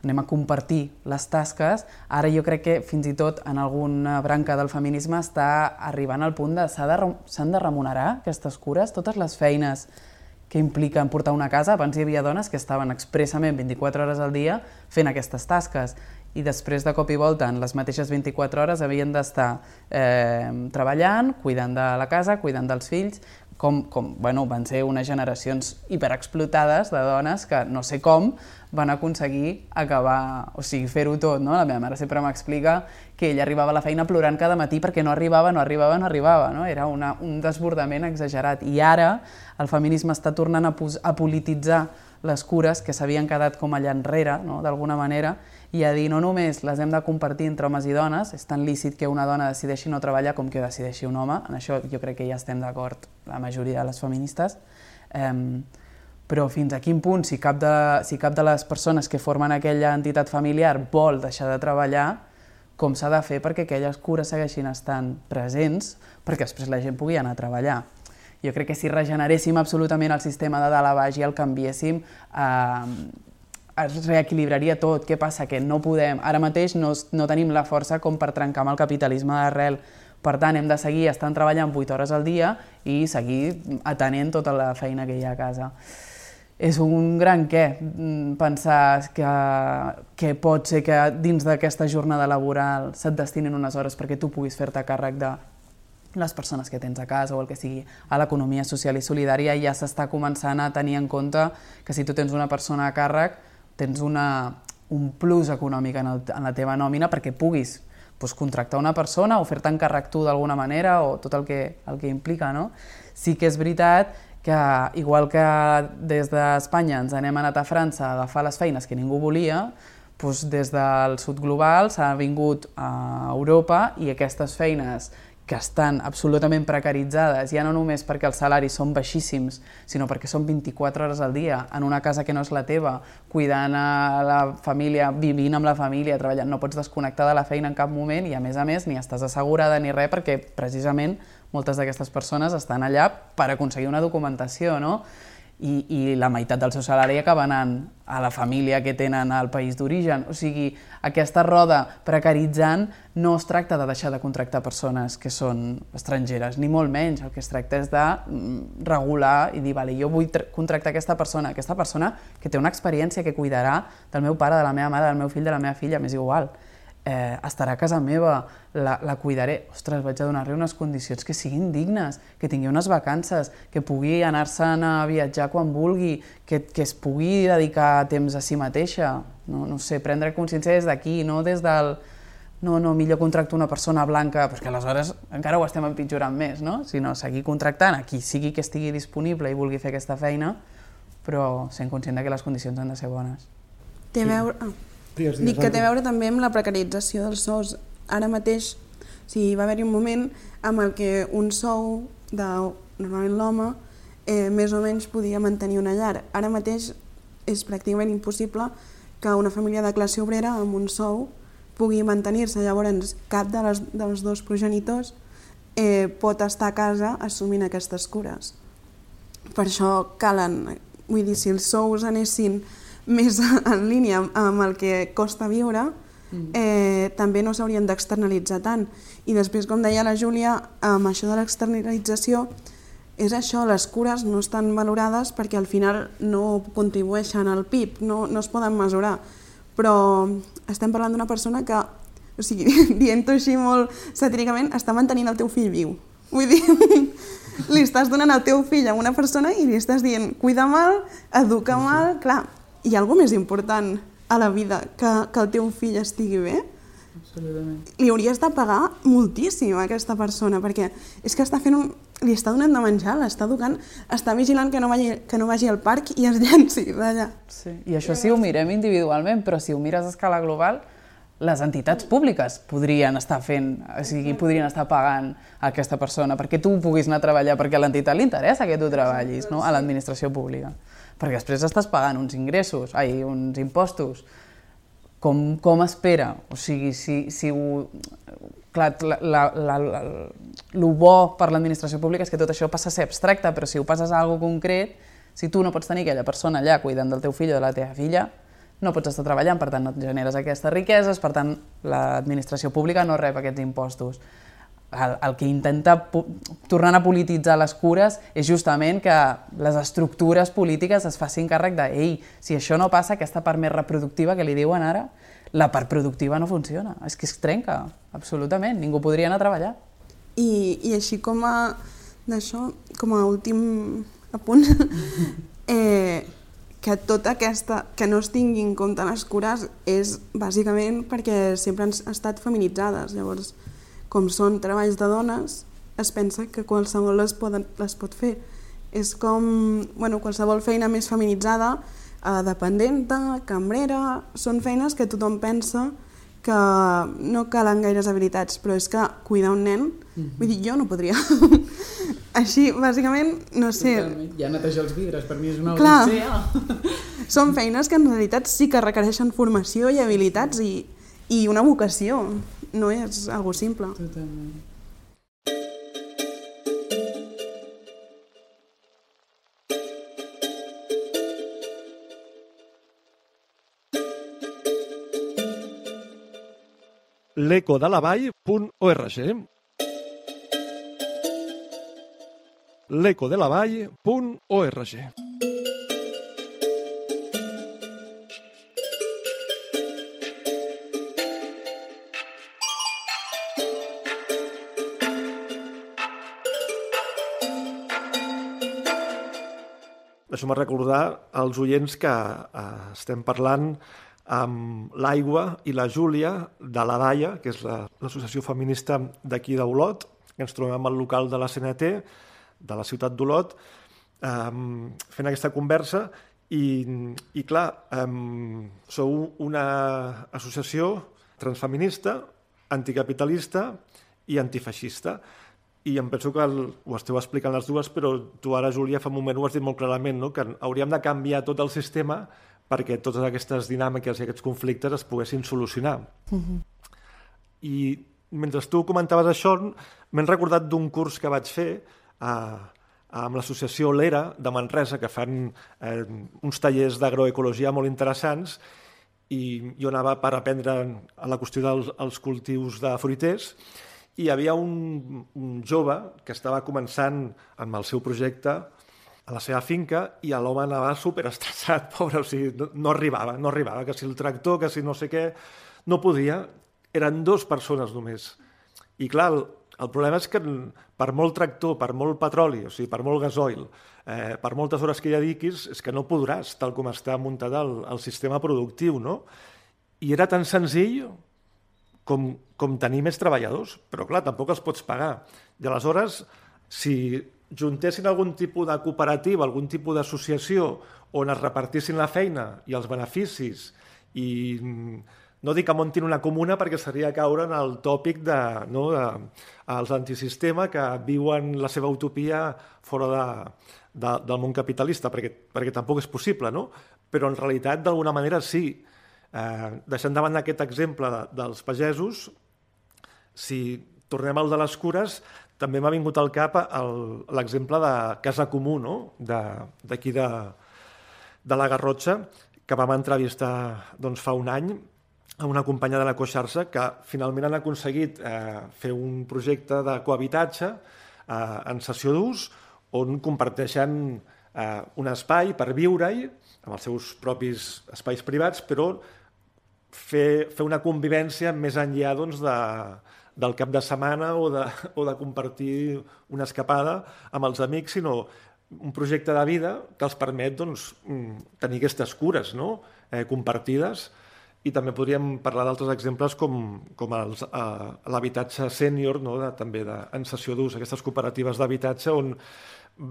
anem a compartir les tasques, ara jo crec que fins i tot en alguna branca del feminisme està arribant al punt de s'han de, de remunerar aquestes cures, totes les feines que impliquen portar una casa. Abans hi havia dones que estaven expressament 24 hores al dia fent aquestes tasques i després de cop i volta en les mateixes 24 hores havien d'estar eh, treballant, cuidant de la casa, cuidant dels fills, com, com bueno, van ser unes generacions hiperexplotades de dones que no sé com van aconseguir acabar, o sigui, fer-ho tot, no? La meva mare sempre m'explica que ella arribava a la feina plorant cada matí perquè no arribava, no arribava, no arribava, no? Era una, un desbordament exagerat. I ara el feminisme està tornant a, a polititzar les cures que s'havien quedat com allà enrere, no? d'alguna manera, i a dir no només les hem de compartir entre homes i dones, és tan lícit que una dona decideixi no treballar com que decideixi un home, en això jo crec que ja estem d'acord la majoria de les feministes, eh, però fins a quin punt, si cap, de, si cap de les persones que formen aquella entitat familiar vol deixar de treballar, com s'ha de fer perquè aquelles cures segueixin estant presents perquè després la gent pugui anar a treballar. Jo crec que si regeneréssim absolutament el sistema de dalt a baix i el canviéssim, eh, es reequilibraria tot. Què passa? Que no podem, ara mateix no, no tenim la força com per trencar amb el capitalisme d'arrel. Per tant, hem de seguir estant treballant 8 hores al dia i seguir atenent tota la feina que hi ha a casa. És un gran què mm, pensar que, que pot ser que dins d'aquesta jornada laboral se't destinin unes hores perquè tu puguis fer-te càrrec de les persones que tens a casa o el que sigui a l'economia social i solidària ja s'està començant a tenir en compte que si tu tens una persona a càrrec tens una, un plus econòmic en, el, en la teva nòmina perquè puguis doncs, contractar una persona o fer-te encàrrec tu d'alguna manera o tot el que, el que implica. No? Sí que és veritat que, igual que des d'Espanya ens anem anat a França a agafar les feines que ningú volia, doncs des del sud global s'ha vingut a Europa i aquestes feines que estan absolutament precaritzades, ja no només perquè els salaris són baixíssims, sinó perquè són 24 hores al dia, en una casa que no és la teva, cuidant a la família, vivint amb la família, treballant, no pots desconnectar de la feina en cap moment i a més a més ni estàs assegurada ni res perquè precisament moltes d'aquestes persones estan allà per aconseguir una documentació, no? i, i la meitat del seu salari acaba anant a la família que tenen al país d'origen. O sigui, aquesta roda precaritzant no es tracta de deixar de contractar persones que són estrangeres, ni molt menys. El que es tracta és de mm, regular i dir, vale, jo vull contractar aquesta persona, aquesta persona que té una experiència que cuidarà del meu pare, de la meva mare, del meu fill, de la meva filla, m'és igual eh, estarà a casa meva, la, la cuidaré. Ostres, vaig a donar-li unes condicions que siguin dignes, que tingui unes vacances, que pugui anar-se'n a viatjar quan vulgui, que, que es pugui dedicar temps a si mateixa. No, no sé, prendre consciència des d'aquí, no des del no, no, millor contracto una persona blanca, perquè aleshores encara ho estem empitjorant més, no? Sinó seguir contractant a qui sigui que estigui disponible i vulgui fer aquesta feina, però sent conscient que les condicions han de ser bones. Té a veure... Ah. Digues, digues, Dic que té a veure també amb la precarització dels sous. Ara mateix, o sigui, va haver-hi un moment amb el que un sou de, normalment l'home, eh, més o menys podia mantenir una llar. Ara mateix és pràcticament impossible que una família de classe obrera amb un sou pugui mantenir-se. Llavors, cap de les, dels dos progenitors eh, pot estar a casa assumint aquestes cures. Per això calen, vull dir, si els sous anessin més en línia amb- el que costa viure, eh, també no s'haurien d'externalitzar tant. I després, com deia la Júlia, amb això de l'externalització, és això, les cures no estan valorades perquè al final no contribueixen al PIB, no, no es poden mesurar. Però estem parlant d'una persona que, o sigui, dient-ho així molt satíricament, està mantenint el teu fill viu. Vull dir, li estàs donant el teu fill a una persona i li estàs dient cuida mal, educa mal... Clar, hi ha alguna més important a la vida que, que el teu fill estigui bé? Absolutament. li hauries de pagar moltíssim a aquesta persona, perquè és que està fent un... li està donant de menjar, l'està educant, està vigilant que no vagi, que no vagi al parc i es llenci d'allà. Sí. I això si ho mirem individualment, però si ho mires a escala global, les entitats públiques podrien estar fent, o sigui, podrien estar pagant a aquesta persona perquè tu puguis anar a treballar, perquè a l'entitat li interessa que tu treballis no? a l'administració pública. Perquè després estàs pagant uns ingressos, ai, uns impostos. Com, com espera? O sigui, si, si ho... Clar, la, la, la, la, el bo per l'administració pública és que tot això passa a ser abstracte, però si ho passes a algo concret, si tu no pots tenir aquella persona allà cuidant del teu fill o de la teva filla, no pots estar treballant, per tant no et generes aquestes riqueses, per tant l'administració pública no rep aquests impostos. El, el que intenta tornant a polititzar les cures és justament que les estructures polítiques es facin càrrec de ei, si això no passa, aquesta part més reproductiva que li diuen ara, la part productiva no funciona, és que es trenca, absolutament, ningú podria anar a treballar. I, i així com a d'això, com a últim apunt, eh, que tota aquesta, que no es tingui en compte les cures és bàsicament perquè sempre han estat feminitzades. Llavors, com són treballs de dones, es pensa que qualsevol les, poden, les pot fer. És com bueno, qualsevol feina més feminitzada, eh, dependenta, cambrera, són feines que tothom pensa que no calen gaires habilitats, però és que cuidar un nen, vull dir, jo no podria. Així, bàsicament, no sé, Ja netejar els vidres, per mi és una Clar. són feines que en realitat sí que requereixen formació i habilitats i, i una vocació, no és algo simple. Totalment. l'ecodelavall.org l'ecodelavall.org Deixa'm recordar als oients que eh, estem parlant amb l'Aigua i la Júlia de la Daia, que és la- l'associació feminista d'aquí d'Olot, que ens trobem al local de la CNT, de la ciutat d'Olot, eh, fent aquesta conversa i, i clar, eh, sou una associació transfeminista, anticapitalista i antifeixista. I em penso que el, ho esteu explicant les dues, però tu ara, Júlia, fa un moment ho has dit molt clarament, no? que hauríem de canviar tot el sistema perquè totes aquestes dinàmiques i aquests conflictes es poguessin solucionar. I mentre tu comentaves això, m'he recordat d'un curs que vaig fer a, amb l'associació Lera de Manresa, que fan eh, uns tallers d'agroecologia molt interessants, i jo anava per aprendre a la qüestió dels els cultius de fruiters, i hi havia un, un jove que estava començant amb el seu projecte la seva finca i l'home anava superestressat, pobre, o sigui, no, no arribava, no arribava, que si el tractor, que si no sé què, no podia. Eren dues persones només. I clar, el, el problema és que per molt tractor, per molt petroli, o sigui, per molt gasoil, eh, per moltes hores que hi dediquis, és que no podràs, tal com està muntat el, el sistema productiu, no? I era tan senzill com, com tenir més treballadors, però clar, tampoc els pots pagar. I aleshores, si juntessin algun tipus de cooperativa, algun tipus d'associació on es repartissin la feina i els beneficis i no dic que montin una comuna perquè seria caure en el tòpic de, no, de, antisistema que viuen la seva utopia fora de, de, del món capitalista, perquè, perquè tampoc és possible, no? Però en realitat, d'alguna manera, sí. Eh, deixant davant aquest exemple de, dels pagesos, si tornem al de les cures, també m'ha vingut al cap l'exemple de Casa Comú, no? d'aquí de, de, de la Garrotxa, que vam entrevistar doncs, fa un any, a una companya de la Coixarsa que finalment han aconseguit eh, fer un projecte de cohabitatge eh, en sessió d'ús on comparteixen eh, un espai per viure-hi amb els seus propis espais privats, però fer, fer una convivència més enllà doncs, de, del cap de setmana o de, o de compartir una escapada amb els amics, sinó un projecte de vida que els permet doncs, mm, tenir aquestes cures no? eh, compartides i també podríem parlar d'altres exemples com, com eh, l'habitatge sènior, no? de, també de, en sessió d'ús, aquestes cooperatives d'habitatge on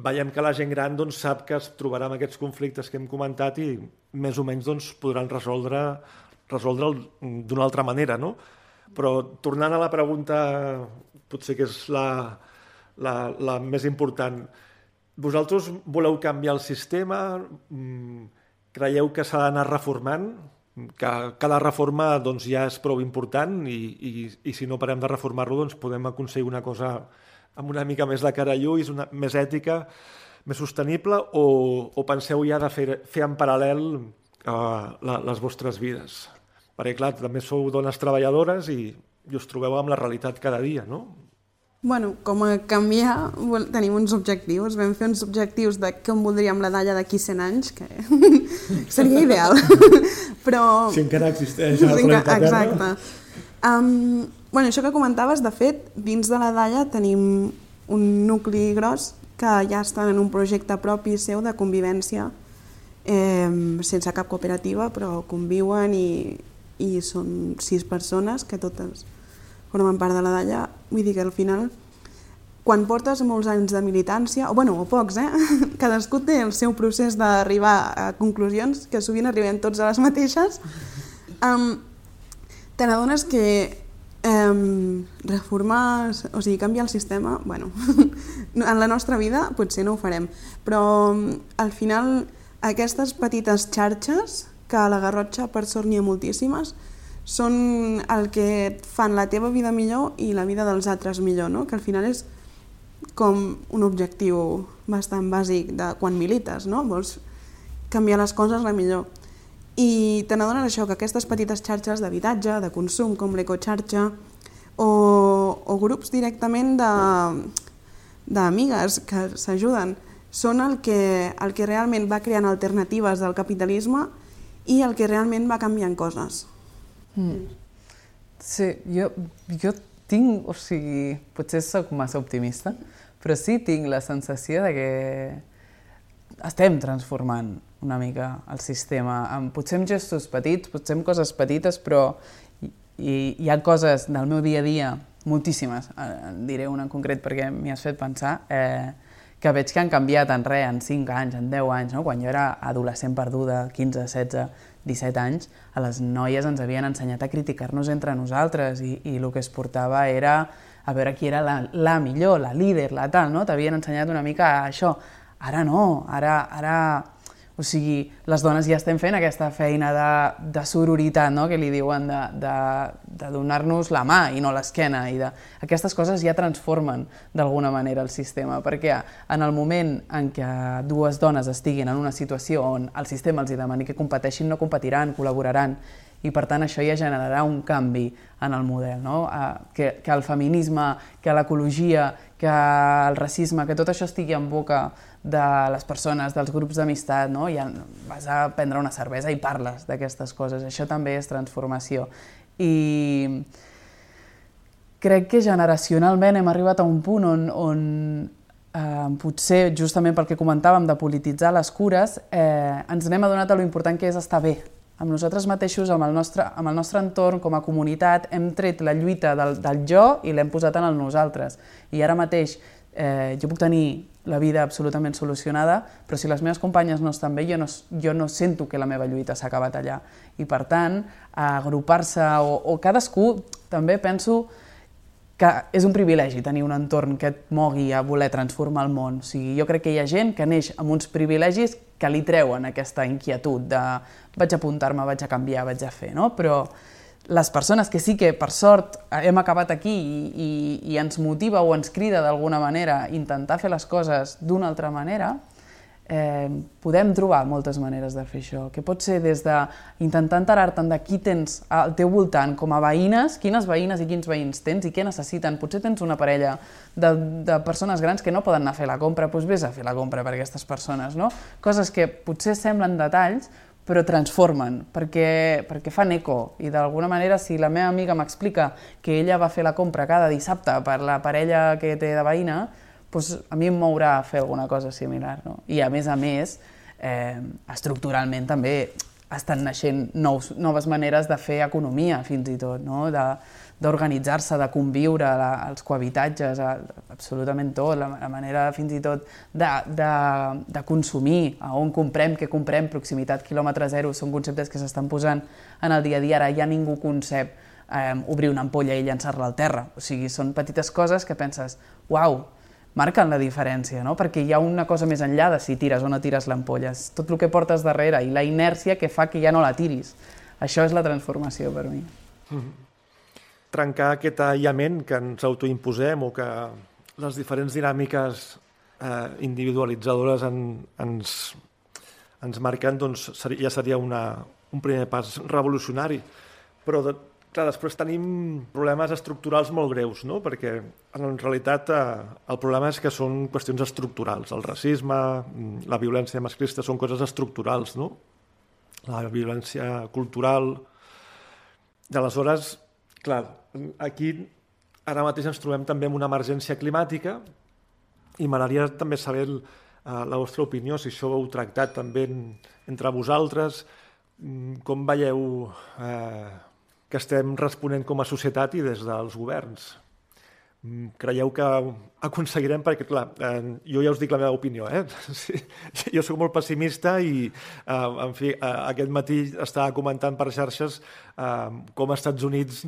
veiem que la gent gran doncs, sap que es trobarà amb aquests conflictes que hem comentat i més o menys doncs, podran resoldre resoldre'l d'una altra manera. No? Però tornant a la pregunta, potser que és la, la, la més important, vosaltres voleu canviar el sistema? Mm, creieu que s'ha d'anar reformant? que cada reforma doncs, ja és prou important i, i, i si no parem de reformar-lo doncs, podem aconseguir una cosa amb una mica més de cara lluís, una, més ètica, més sostenible o, o penseu ja de fer, fer en paral·lel uh, la, les vostres vides? Perquè, clar, també sou dones treballadores i, i us trobeu amb la realitat cada dia, no? Bueno, com a canviar, tenim uns objectius. Vam fer uns objectius de com voldríem la Dalla d'aquí 100 anys, que seria ideal. Però... Si encara existeix planeta Terra. Exacte. Um, bueno, això que comentaves, de fet, dins de la Dalla tenim un nucli gros que ja estan en un projecte propi seu de convivència, eh, sense cap cooperativa, però conviuen i, i són sis persones que totes formen part de la Dalla, vull dir que al final quan portes molts anys de militància, o bueno, o pocs, eh? cadascú té el seu procés d'arribar a conclusions, que sovint arribem tots a les mateixes, um, te n'adones que um, reformar, o sigui, canviar el sistema, bueno, en la nostra vida potser no ho farem, però um, al final aquestes petites xarxes, que a la Garrotxa per sort n'hi ha moltíssimes, són el que fan la teva vida millor i la vida dels altres millor, no? que al final és com un objectiu bastant bàsic de quan milites, no? vols canviar les coses la millor. I te n'adones això, que aquestes petites xarxes d'habitatge, de consum, com l'ecoxarxa, o, o grups directament d'amigues que s'ajuden, són el que, el que realment va creant alternatives del capitalisme i el que realment va canviant coses. Mm. Sí, jo, jo tinc, o sigui, potser sóc massa optimista, però sí tinc la sensació de que estem transformant una mica el sistema, amb, potser amb gestos petits, potser amb coses petites, però hi, hi ha coses del meu dia a dia, moltíssimes, en diré una en concret perquè m'hi has fet pensar, eh, que veig que han canviat en res, en 5 anys, en 10 anys, no? quan jo era adolescent perduda, 15, 16, 17 anys, a les noies ens havien ensenyat a criticar-nos entre nosaltres i, i el que es portava era a veure qui era la, la millor, la líder, la tal, no? T'havien ensenyat una mica això. Ara no, ara, ara o sigui, les dones ja estem fent aquesta feina de, de sororitat, no?, que li diuen, de, de, de donar-nos la mà i no l'esquena. i de... Aquestes coses ja transformen d'alguna manera el sistema, perquè en el moment en què dues dones estiguin en una situació on el sistema els demani que competeixin, no competiran, col·laboraran, i per tant això ja generarà un canvi en el model, no? que, que el feminisme, que l'ecologia, que el racisme, que tot això estigui en boca de les persones, dels grups d'amistat, no? I vas a prendre una cervesa i parles d'aquestes coses. Això també és transformació. I crec que generacionalment hem arribat a un punt on, on eh, potser, justament pel que comentàvem de polititzar les cures, eh, ens n'hem adonat de lo important que és estar bé amb nosaltres mateixos, amb el nostre, amb el nostre entorn, com a comunitat, hem tret la lluita del, del jo i l'hem posat en el nosaltres. I ara mateix eh, jo puc tenir la vida absolutament solucionada, però si les meves companyes no estan bé, jo no, jo no sento que la meva lluita s'ha acabat allà. I per tant, agrupar-se o, o cadascú, també penso que és un privilegi tenir un entorn que et mogui a voler transformar el món. O sigui, jo crec que hi ha gent que neix amb uns privilegis que li treuen aquesta inquietud de vaig apuntar-me, vaig a canviar, vaig a fer, no? Però les persones que sí que, per sort, hem acabat aquí i, i, i ens motiva o ens crida d'alguna manera intentar fer les coses d'una altra manera, eh, podem trobar moltes maneres de fer això, que pot ser des d'intentar enterar-te'n de qui tens al teu voltant com a veïnes, quines veïnes i quins veïns tens i què necessiten. Potser tens una parella de, de persones grans que no poden anar a fer la compra, doncs vés a fer la compra per aquestes persones, no? Coses que potser semblen detalls, però transformen, perquè, perquè fan eco. I d'alguna manera, si la meva amiga m'explica que ella va fer la compra cada dissabte per la parella que té de veïna, doncs a mi em mourà a fer alguna cosa similar. No? I a més a més, eh, estructuralment també estan naixent nous, noves maneres de fer economia, fins i tot, no? de, d'organitzar-se, de conviure, la, els cohabitatges, absolutament tot, la, la manera fins i tot de, de, de consumir, a on comprem, què comprem, proximitat, quilòmetre zero, són conceptes que s'estan posant en el dia a dia. Ara ja ningú concep eh, obrir una ampolla i llançar-la al terra. O sigui, són petites coses que penses, uau, marquen la diferència, no? perquè hi ha una cosa més enllà de si tires o no tires l'ampolla, és tot el que portes darrere i la inèrcia que fa que ja no la tiris. Això és la transformació per mi. Mm -hmm trencar aquest aïllament que ens autoimposem o que les diferents dinàmiques eh, individualitzadores en, ens, ens marquen, doncs ja seria una, un primer pas revolucionari. Però, de, clar, després tenim problemes estructurals molt greus, no? perquè en realitat eh, el problema és que són qüestions estructurals. El racisme, la violència masclista són coses estructurals, no? la violència cultural... I aleshores, clar, aquí ara mateix ens trobem també en una emergència climàtica i m'agradaria també saber uh, la vostra opinió, si això ho heu tractat també en, entre vosaltres, mm, com veieu eh, que estem responent com a societat i des dels governs. Mm, creieu que aconseguirem, perquè clar, eh, jo ja us dic la meva opinió, eh? Sí, jo sóc molt pessimista i, eh, en fi, eh, aquest matí estava comentant per xarxes eh, com els Estats Units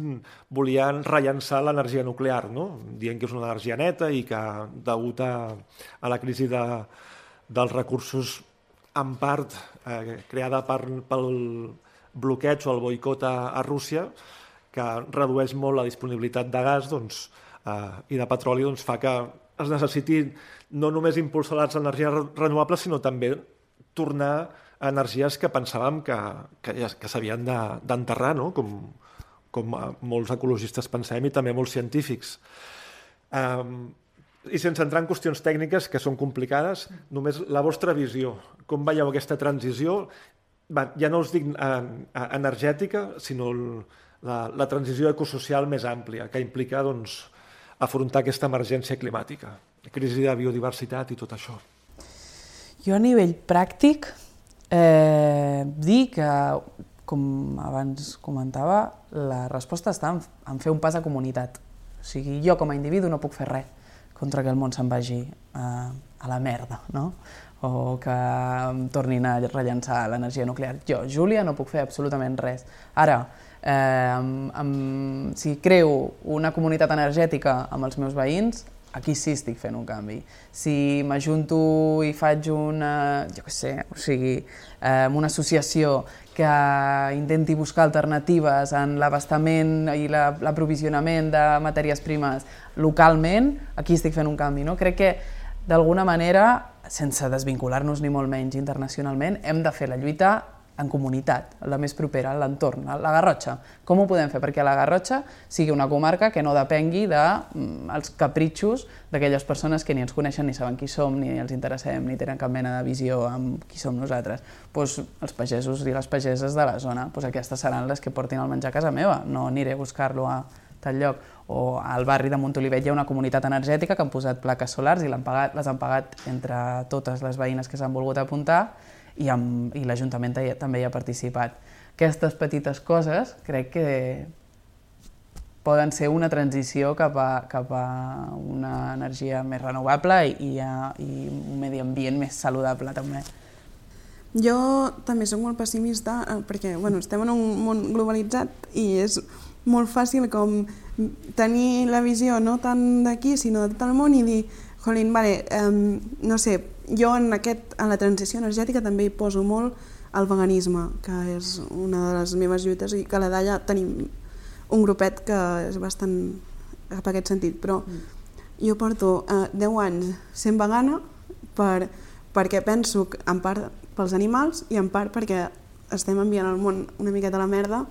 volien rellençar l'energia nuclear, no? dient que és una energia neta i que, degut a, a la crisi de, dels recursos en part eh, creada per, pel bloqueig o el boicot a, a Rússia, que redueix molt la disponibilitat de gas, doncs, eh, i de petroli doncs, fa que es necessiti no només impulsar les energies renovables, sinó també tornar a energies que pensàvem que, que, que s'havien d'enterrar, no? com, com molts ecologistes pensem i també molts científics. Um, I sense entrar en qüestions tècniques que són complicades, només la vostra visió. Com veieu aquesta transició? Ja no us dic uh, energètica, sinó la, la transició ecosocial més àmplia, que implica doncs, afrontar aquesta emergència climàtica, crisi de biodiversitat i tot això? Jo a nivell pràctic eh, dir que, com abans comentava, la resposta està en, en fer un pas a comunitat. O sigui, jo com a individu no puc fer res contra que el món se'n vagi a, a la merda, no? O que tornin a rellençar l'energia nuclear. Jo, Júlia, no puc fer absolutament res. Ara, eh, amb, amb, si creo una comunitat energètica amb els meus veïns, aquí sí estic fent un canvi. Si m'ajunto i faig una, jo què sé, o sigui, eh, una associació que intenti buscar alternatives en l'abastament i l'aprovisionament de matèries primes localment, aquí estic fent un canvi. No? Crec que, d'alguna manera, sense desvincular-nos ni molt menys internacionalment, hem de fer la lluita en comunitat, la més propera, l'entorn, la Garrotxa. Com ho podem fer? Perquè la Garrotxa sigui una comarca que no depengui dels de, mm, capritxos d'aquelles persones que ni ens coneixen ni saben qui som, ni els interessem, ni tenen cap mena de visió amb qui som nosaltres. Pues, els pagesos i les pageses de la zona, pues aquestes seran les que portin el menjar a casa meva, no aniré a buscar-lo a tal lloc. O al barri de Montolivet hi ha una comunitat energètica que han posat plaques solars i han pagat, les han pagat entre totes les veïnes que s'han volgut apuntar i, amb, i l'Ajuntament també hi ha participat. aquestes petites coses crec que poden ser una transició cap a, cap a una energia més renovable i, i, a, i un medi ambient més saludable també. Jo també sóc molt pessimista eh, perquè bueno, estem en un món globalitzat i és molt fàcil com tenir la visió no tant d'aquí sinó de tot el món i dir, jolín, vale, um, no sé, jo en, aquest, en la transició energètica també hi poso molt el veganisme, que és una de les meves lluites i que a la Dalla tenim un grupet que és bastant cap a aquest sentit, però mm. jo porto eh, 10 anys sent vegana per, perquè penso que en part pels animals i en part perquè estem enviant al món una miqueta a la merda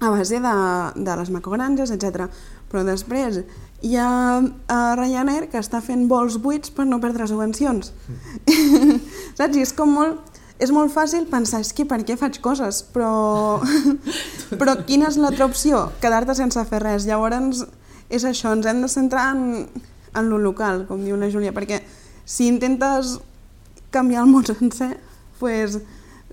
a base de, de les macogranges, etc. Però després hi ha uh, Ryanair que està fent vols buits per no perdre subvencions. Mm. Saps? I és com molt és molt fàcil pensar, és que per què faig coses, però, però quina és l'altra opció? Quedar-te sense fer res. Llavors, és això, ens hem de centrar en, en lo local, com diu la Júlia, perquè si intentes canviar el món sencer, pues,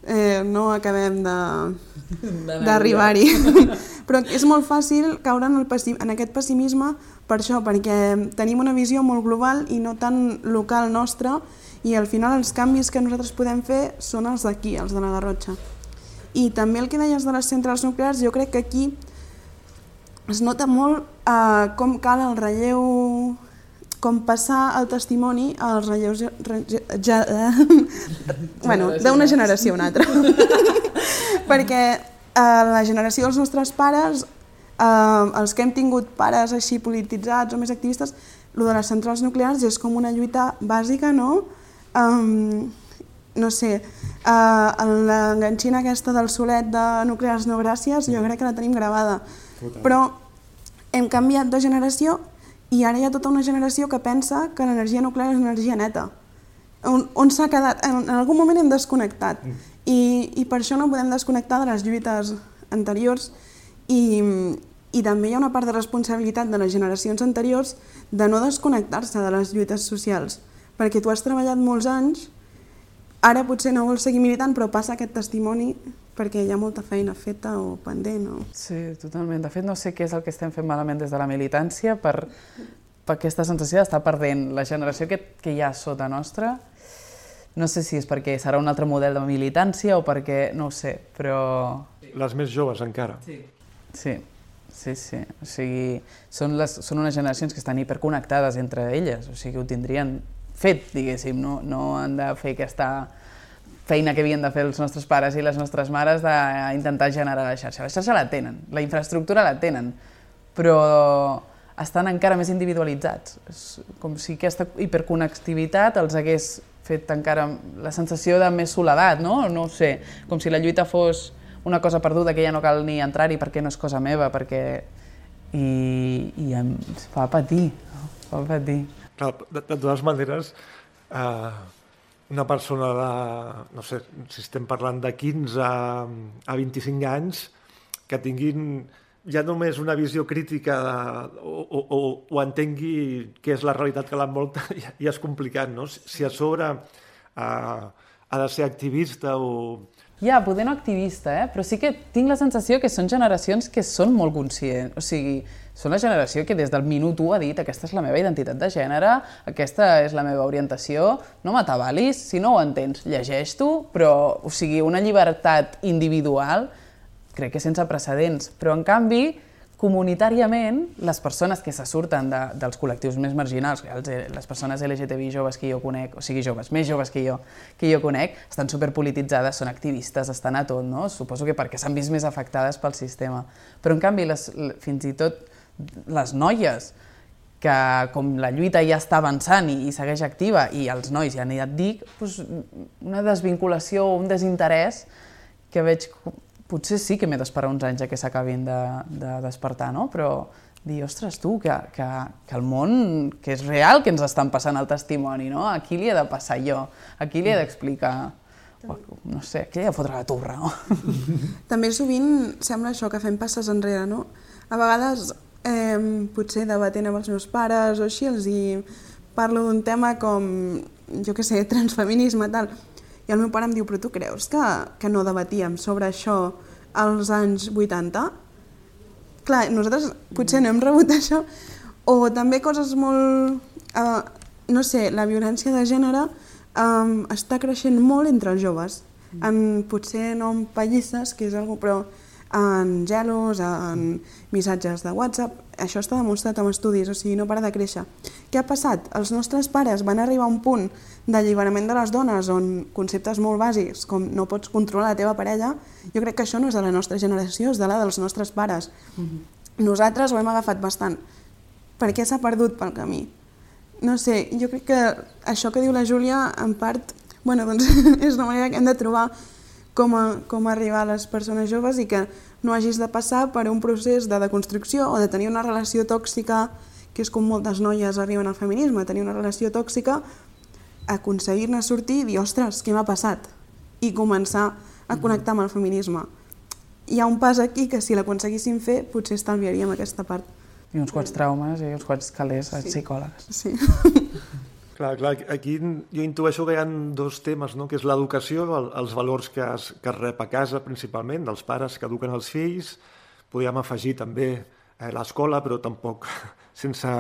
eh, no acabem d'arribar-hi. Però és molt fàcil caure en, el pessim, en aquest pessimisme per això, perquè tenim una visió molt global i no tan local nostra i al final els canvis que nosaltres podem fer són els d'aquí, els de la Garrotxa. I també el que deies de les centrals nuclears, jo crec que aquí es nota molt eh, com cal el relleu, com passar el testimoni als relleus ja, eh, bueno, d'una generació a una altra. Perquè eh, la generació dels nostres pares, eh, els que hem tingut pares així polititzats o més activistes, el de les centrals nuclears és com una lluita bàsica, no?, um, no sé, uh, l'enganxina aquesta del solet de nuclears no gràcies, jo crec que la tenim gravada. Total. Però hem canviat de generació i ara hi ha tota una generació que pensa que l'energia nuclear és energia neta. On, on s'ha quedat? En, en algun moment hem desconnectat. Mm. I, I per això no podem desconnectar de les lluites anteriors i, i també hi ha una part de responsabilitat de les generacions anteriors de no desconnectar-se de les lluites socials perquè tu has treballat molts anys, ara potser no vols seguir militant, però passa aquest testimoni perquè hi ha molta feina feta o pendent. No? Sí, totalment. De fet, no sé què és el que estem fent malament des de la militància per, per aquesta sensació d'estar perdent la generació que, que hi ha sota nostra. No sé si és perquè serà un altre model de militància o perquè, no ho sé, però... Les més joves encara. Sí. Sí, sí, sí. O sigui, són, les, són unes generacions que estan hiperconnectades entre elles, o sigui, ho tindrien fet, diguéssim, no, no han de fer aquesta feina que havien de fer els nostres pares i les nostres mares d'intentar generar la xarxa. La xarxa la tenen, la infraestructura la tenen, però estan encara més individualitzats. És com si aquesta hiperconnectivitat els hagués fet encara la sensació de més soledat, no? No sé, com si la lluita fos una cosa perduda que ja no cal ni entrar-hi perquè no és cosa meva, perquè... I, i em fa patir, fa patir. Clar, de, de totes maneres, eh, una persona de, no sé, si estem parlant de 15 a, a 25 anys, que tinguin ja només una visió crítica de, o, o, o, entengui què és la realitat que l'envolta, ja, ja és complicat, no? Si, a sobre eh, ha de ser activista o... Ja, poder no activista, eh? però sí que tinc la sensació que són generacions que són molt conscients, o sigui, són la generació que des del minut 1 ha dit aquesta és la meva identitat de gènere, aquesta és la meva orientació, no m'atabalis, si no ho entens, llegeix-t'ho, però, o sigui, una llibertat individual, crec que sense precedents, però en canvi, comunitàriament, les persones que se surten de, dels col·lectius més marginals, els, les persones LGTBI joves que jo conec, o sigui, joves, més joves que jo, que jo conec, estan superpolititzades, són activistes, estan a tot, no? Suposo que perquè s'han vist més afectades pel sistema. Però, en canvi, les, fins i tot les noies, que com la lluita ja està avançant i, i segueix activa, i els nois ja n'hi et dic, doncs una desvinculació o un desinterès que veig, potser sí que m'he d'esperar uns anys a que s'acabin de, de despertar, no? però dir, ostres, tu, que, que, que el món, que és real, que ens estan passant el testimoni, no? A qui li he de passar jo? A qui li he d'explicar? no sé, qui li he de fotre la turra, no? També sovint sembla això, que fem passes enrere, no? A vegades eh, potser debatent amb els meus pares o així, els hi parlo d'un tema com, jo que sé, transfeminisme, tal, I el meu pare em diu, però tu creus que, que no debatíem sobre això als anys 80? Clar, nosaltres potser no hem rebut això. O també coses molt... Uh, no sé, la violència de gènere um, està creixent molt entre els joves. En, potser no en pallisses, que és algo, però en gelos, en missatges de WhatsApp, això està demostrat amb estudis, o sigui, no para de créixer. Què ha passat? Els nostres pares van arribar a un punt d'alliberament de les dones on conceptes molt bàsics com no pots controlar la teva parella, jo crec que això no és de la nostra generació, és de la dels nostres pares. Mm -hmm. Nosaltres ho hem agafat bastant. Per què s'ha perdut pel camí? No sé, jo crec que això que diu la Júlia, en part, bueno, doncs és una manera que hem de trobar com, a, com arribar a les persones joves i que no hagis de passar per un procés de deconstrucció o de tenir una relació tòxica, que és com moltes noies arriben al feminisme, tenir una relació tòxica, aconseguir-ne sortir i dir, ostres, què m'ha passat? I començar a connectar amb el feminisme. Hi ha un pas aquí que si l'aconseguíssim fer potser estalviaríem aquesta part. I uns quants traumes i uns quants calés sí. psicòlegs. Sí. Clar, clar, aquí jo intueixo que hi ha dos temes, no? que és l'educació, el, els valors que es, que es rep a casa principalment, dels pares que eduquen els fills, podríem afegir també eh, l'escola, però tampoc sense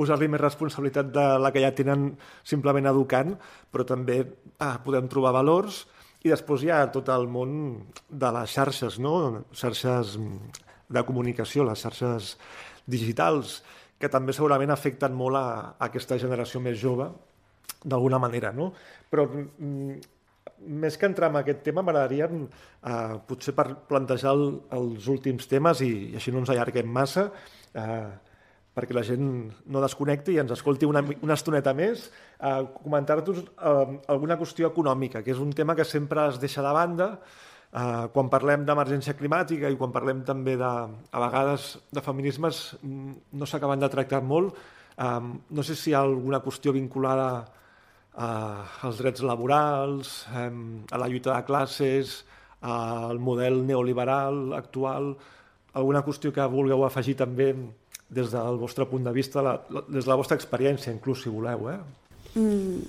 posar-li més responsabilitat de la que ja tenen simplement educant, però també ah, podem trobar valors i després hi ha tot el món de les xarxes, no? xarxes de comunicació, les xarxes digitals, que també segurament afecten molt a, a aquesta generació més jove, d'alguna manera, no? Però mm, més que entrar en aquest tema, m'agradaria eh, potser per plantejar el, els últims temes i, i així no ens allarguem massa, eh, perquè la gent no desconnecti i ens escolti una, una estoneta més, eh, comentar-vos eh, alguna qüestió econòmica, que és un tema que sempre es deixa de banda, Uh, quan parlem d'emergència climàtica i quan parlem també de, a vegades de feminismes mm, no s'acaben de tractar molt. Um, no sé si hi ha alguna qüestió vinculada uh, als drets laborals, um, a la lluita de classes, al model neoliberal actual, alguna qüestió que vulgueu afegir també des del vostre punt de vista, la, la, des de la vostra experiència, inclús, si voleu. Eh? Mm,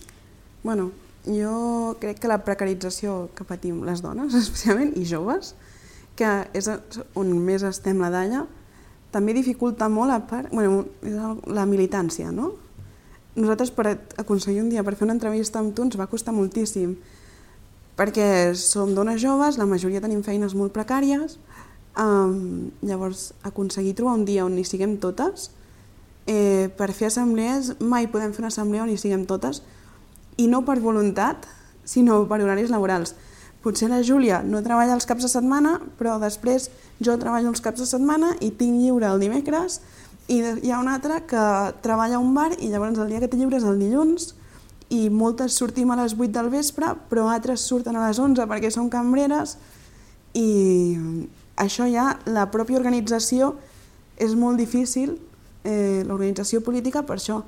bueno, jo crec que la precarització que patim les dones, especialment, i joves, que és on més estem la dalla, també dificulta molt a part, bueno, la militància, no? Nosaltres per aconseguir un dia per fer una entrevista amb tu ens va costar moltíssim, perquè som dones joves, la majoria tenim feines molt precàries, um, llavors aconseguir trobar un dia on hi siguem totes, eh, per fer assemblees mai podem fer una assemblea on hi siguem totes, i no per voluntat, sinó per horaris laborals. Potser la Júlia no treballa els caps de setmana, però després jo treballo els caps de setmana i tinc lliure el dimecres. I hi ha una altra que treballa a un bar i llavors el dia que té lliure és el dilluns. I moltes sortim a les 8 del vespre, però altres surten a les 11 perquè són cambreres. I això ja, la pròpia organització és molt difícil, eh, l'organització política per això,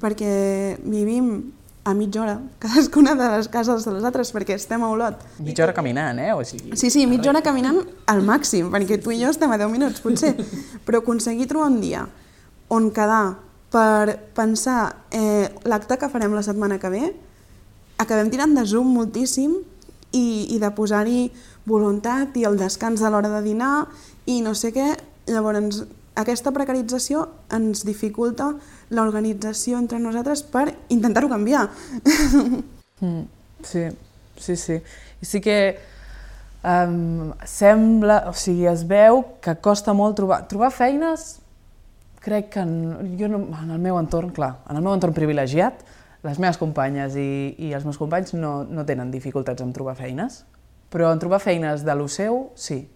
perquè vivim a mitja hora, cadascuna de les cases de les altres, perquè estem a Olot. Mitja hora caminant, eh? O sigui... Sí, sí, mitja hora caminant al màxim, perquè tu i jo estem a 10 minuts, potser. Però aconseguir trobar un dia on quedar per pensar eh, l'acte que farem la setmana que ve, acabem tirant de Zoom moltíssim i, i de posar-hi voluntat i el descans a l'hora de dinar i no sé què. Llavors, aquesta precarització ens dificulta l'organització entre nosaltres per intentar-ho canviar. Mm, sí, sí, sí. I sí que um, sembla, o sigui, es veu que costa molt trobar, trobar feines, crec que en, jo no, en el meu entorn, clar, en el meu entorn privilegiat, les meves companyes i, i els meus companys no, no tenen dificultats en trobar feines, però en trobar feines de lo seu, sí.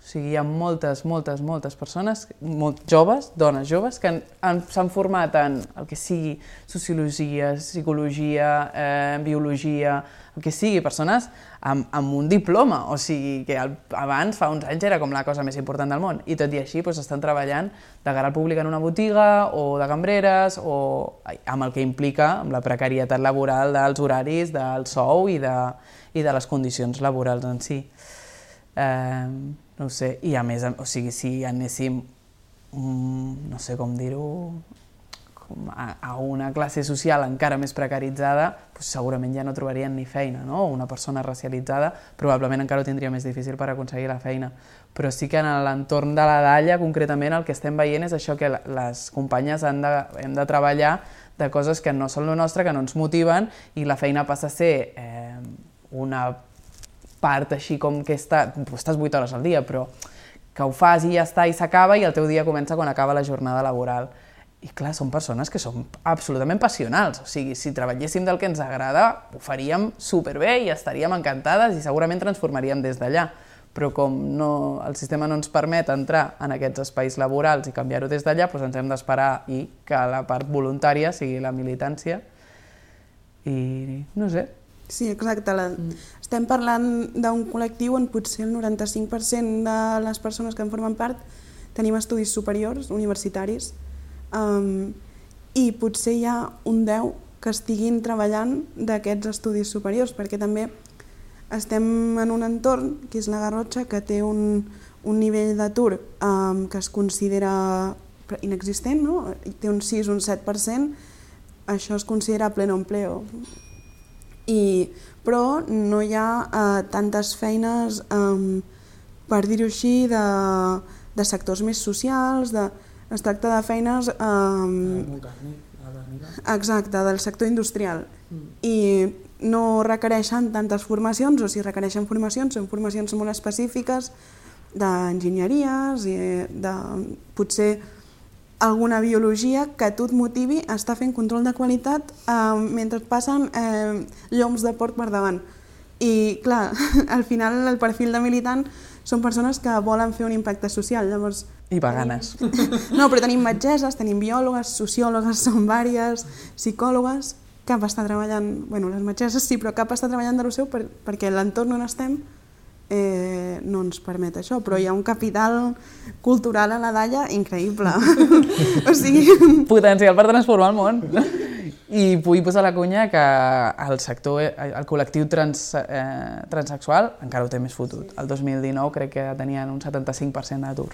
O sigui, hi ha moltes, moltes, moltes persones, molt joves, dones joves, que s'han format en el que sigui sociologia, psicologia, eh, biologia, el que sigui, persones amb, amb un diploma, o sigui, que el, abans, fa uns anys, era com la cosa més important del món, i tot i així doncs, estan treballant de cara al públic en una botiga, o de cambreres, o amb el que implica amb la precarietat laboral dels horaris, del sou i de, i de les condicions laborals en si. Eh, no sé, i a més, o sigui, si anéssim, mm, no sé com dir-ho, a, a una classe social encara més precaritzada, doncs segurament ja no trobarien ni feina, no? Una persona racialitzada probablement encara ho tindria més difícil per aconseguir la feina. Però sí que en l'entorn de la Dalla, concretament, el que estem veient és això que les companyes han de, hem de treballar de coses que no són el nostre, que no ens motiven, i la feina passa a ser eh, una part així com que està, estàs 8 hores al dia, però que ho fas i ja està i s'acaba i el teu dia comença quan acaba la jornada laboral. I clar, són persones que són absolutament passionals, o sigui, si treballéssim del que ens agrada, ho faríem superbé i estaríem encantades i segurament transformaríem des d'allà. Però com no, el sistema no ens permet entrar en aquests espais laborals i canviar-ho des d'allà, doncs ens hem d'esperar i que la part voluntària sigui la militància. I no sé, Sí, exacte. La... Mm. Estem parlant d'un col·lectiu on potser el 95% de les persones que en formen part tenim estudis superiors, universitaris, um, i potser hi ha un 10 que estiguin treballant d'aquests estudis superiors, perquè també estem en un entorn, que és la Garrotxa, que té un, un nivell d'atur um, que es considera inexistent, no? té un 6, un 7%, això es considera pleno empleo i, però no hi ha eh, tantes feines, eh, per dir-ho així, de, de sectors més socials, de, es tracta de feines... Eh, exacte, del sector industrial. Mm. I no requereixen tantes formacions, o si requereixen formacions, són formacions molt específiques d'enginyeries i de potser alguna biologia que tu et motivi a estar fent control de qualitat eh, mentre et passen eh, lloms de porc per davant. I clar, al final el perfil de militant són persones que volen fer un impacte social, llavors... I veganes. No, però tenim metgeses, tenim biòlogues, sociòlogues, són vàries, psicòlogues, cap està treballant, bueno, les metgeses sí, però cap està treballant de lo seu per, perquè l'entorn on estem eh, no ens permet això, però hi ha un capital cultural a la Dalla increïble. o sigui... Potencial per transformar el món. I vull posar la cunya que el sector, el col·lectiu trans, eh, transexual encara ho té més fotut. El 2019 crec que tenien un 75% d'atur,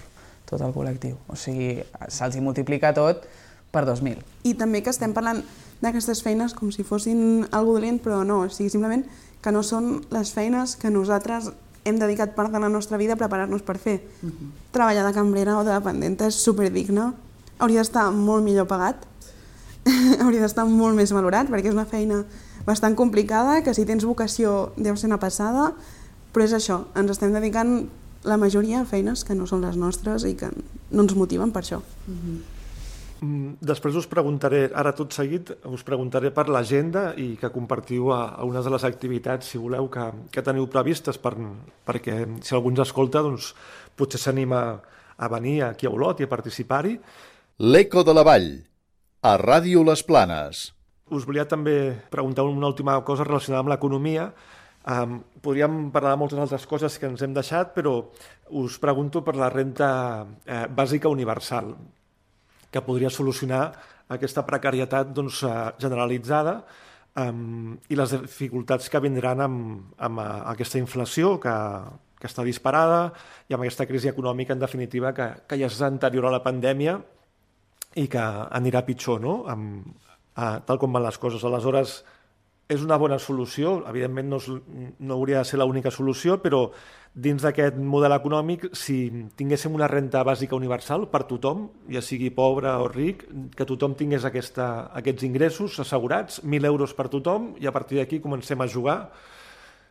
tot el col·lectiu. O sigui, se'ls hi multiplica tot per 2.000. I també que estem parlant d'aquestes feines com si fossin algo dolent, però no, o sigui, simplement que no són les feines que nosaltres hem dedicat part de la nostra vida a preparar-nos per fer. Uh -huh. Treballar de cambrera o de dependenta és superdigne, hauria d'estar molt millor pagat, hauria d'estar molt més valorat, perquè és una feina bastant complicada, que si tens vocació deu ser una passada, però és això, ens estem dedicant la majoria a feines que no són les nostres i que no ens motiven per això. Uh -huh. Mm, després us preguntaré, ara tot seguit, us preguntaré per l'agenda i que compartiu a, a unes de les activitats, si voleu, que, que teniu previstes, per, perquè si algú ens escolta, doncs potser s'anima a venir aquí a Olot i a participar-hi. L'Eco de la Vall, a Ràdio Les Planes. Us volia també preguntar una última cosa relacionada amb l'economia. Um, podríem parlar de moltes altres coses que ens hem deixat, però us pregunto per la renta eh, bàsica universal que podria solucionar aquesta precarietat doncs, eh, generalitzada um, i les dificultats que vindran amb, amb uh, aquesta inflació que, que està disparada i amb aquesta crisi econòmica, en definitiva, que, que ja és anterior a la pandèmia i que anirà pitjor, no? Amb, uh, tal com van les coses. Aleshores, és una bona solució, evidentment no, és, no hauria de ser l'única solució, però dins d'aquest model econòmic, si tinguéssim una renta bàsica universal per tothom, ja sigui pobre o ric, que tothom tingués aquesta, aquests ingressos assegurats, 1.000 euros per tothom, i a partir d'aquí comencem a jugar,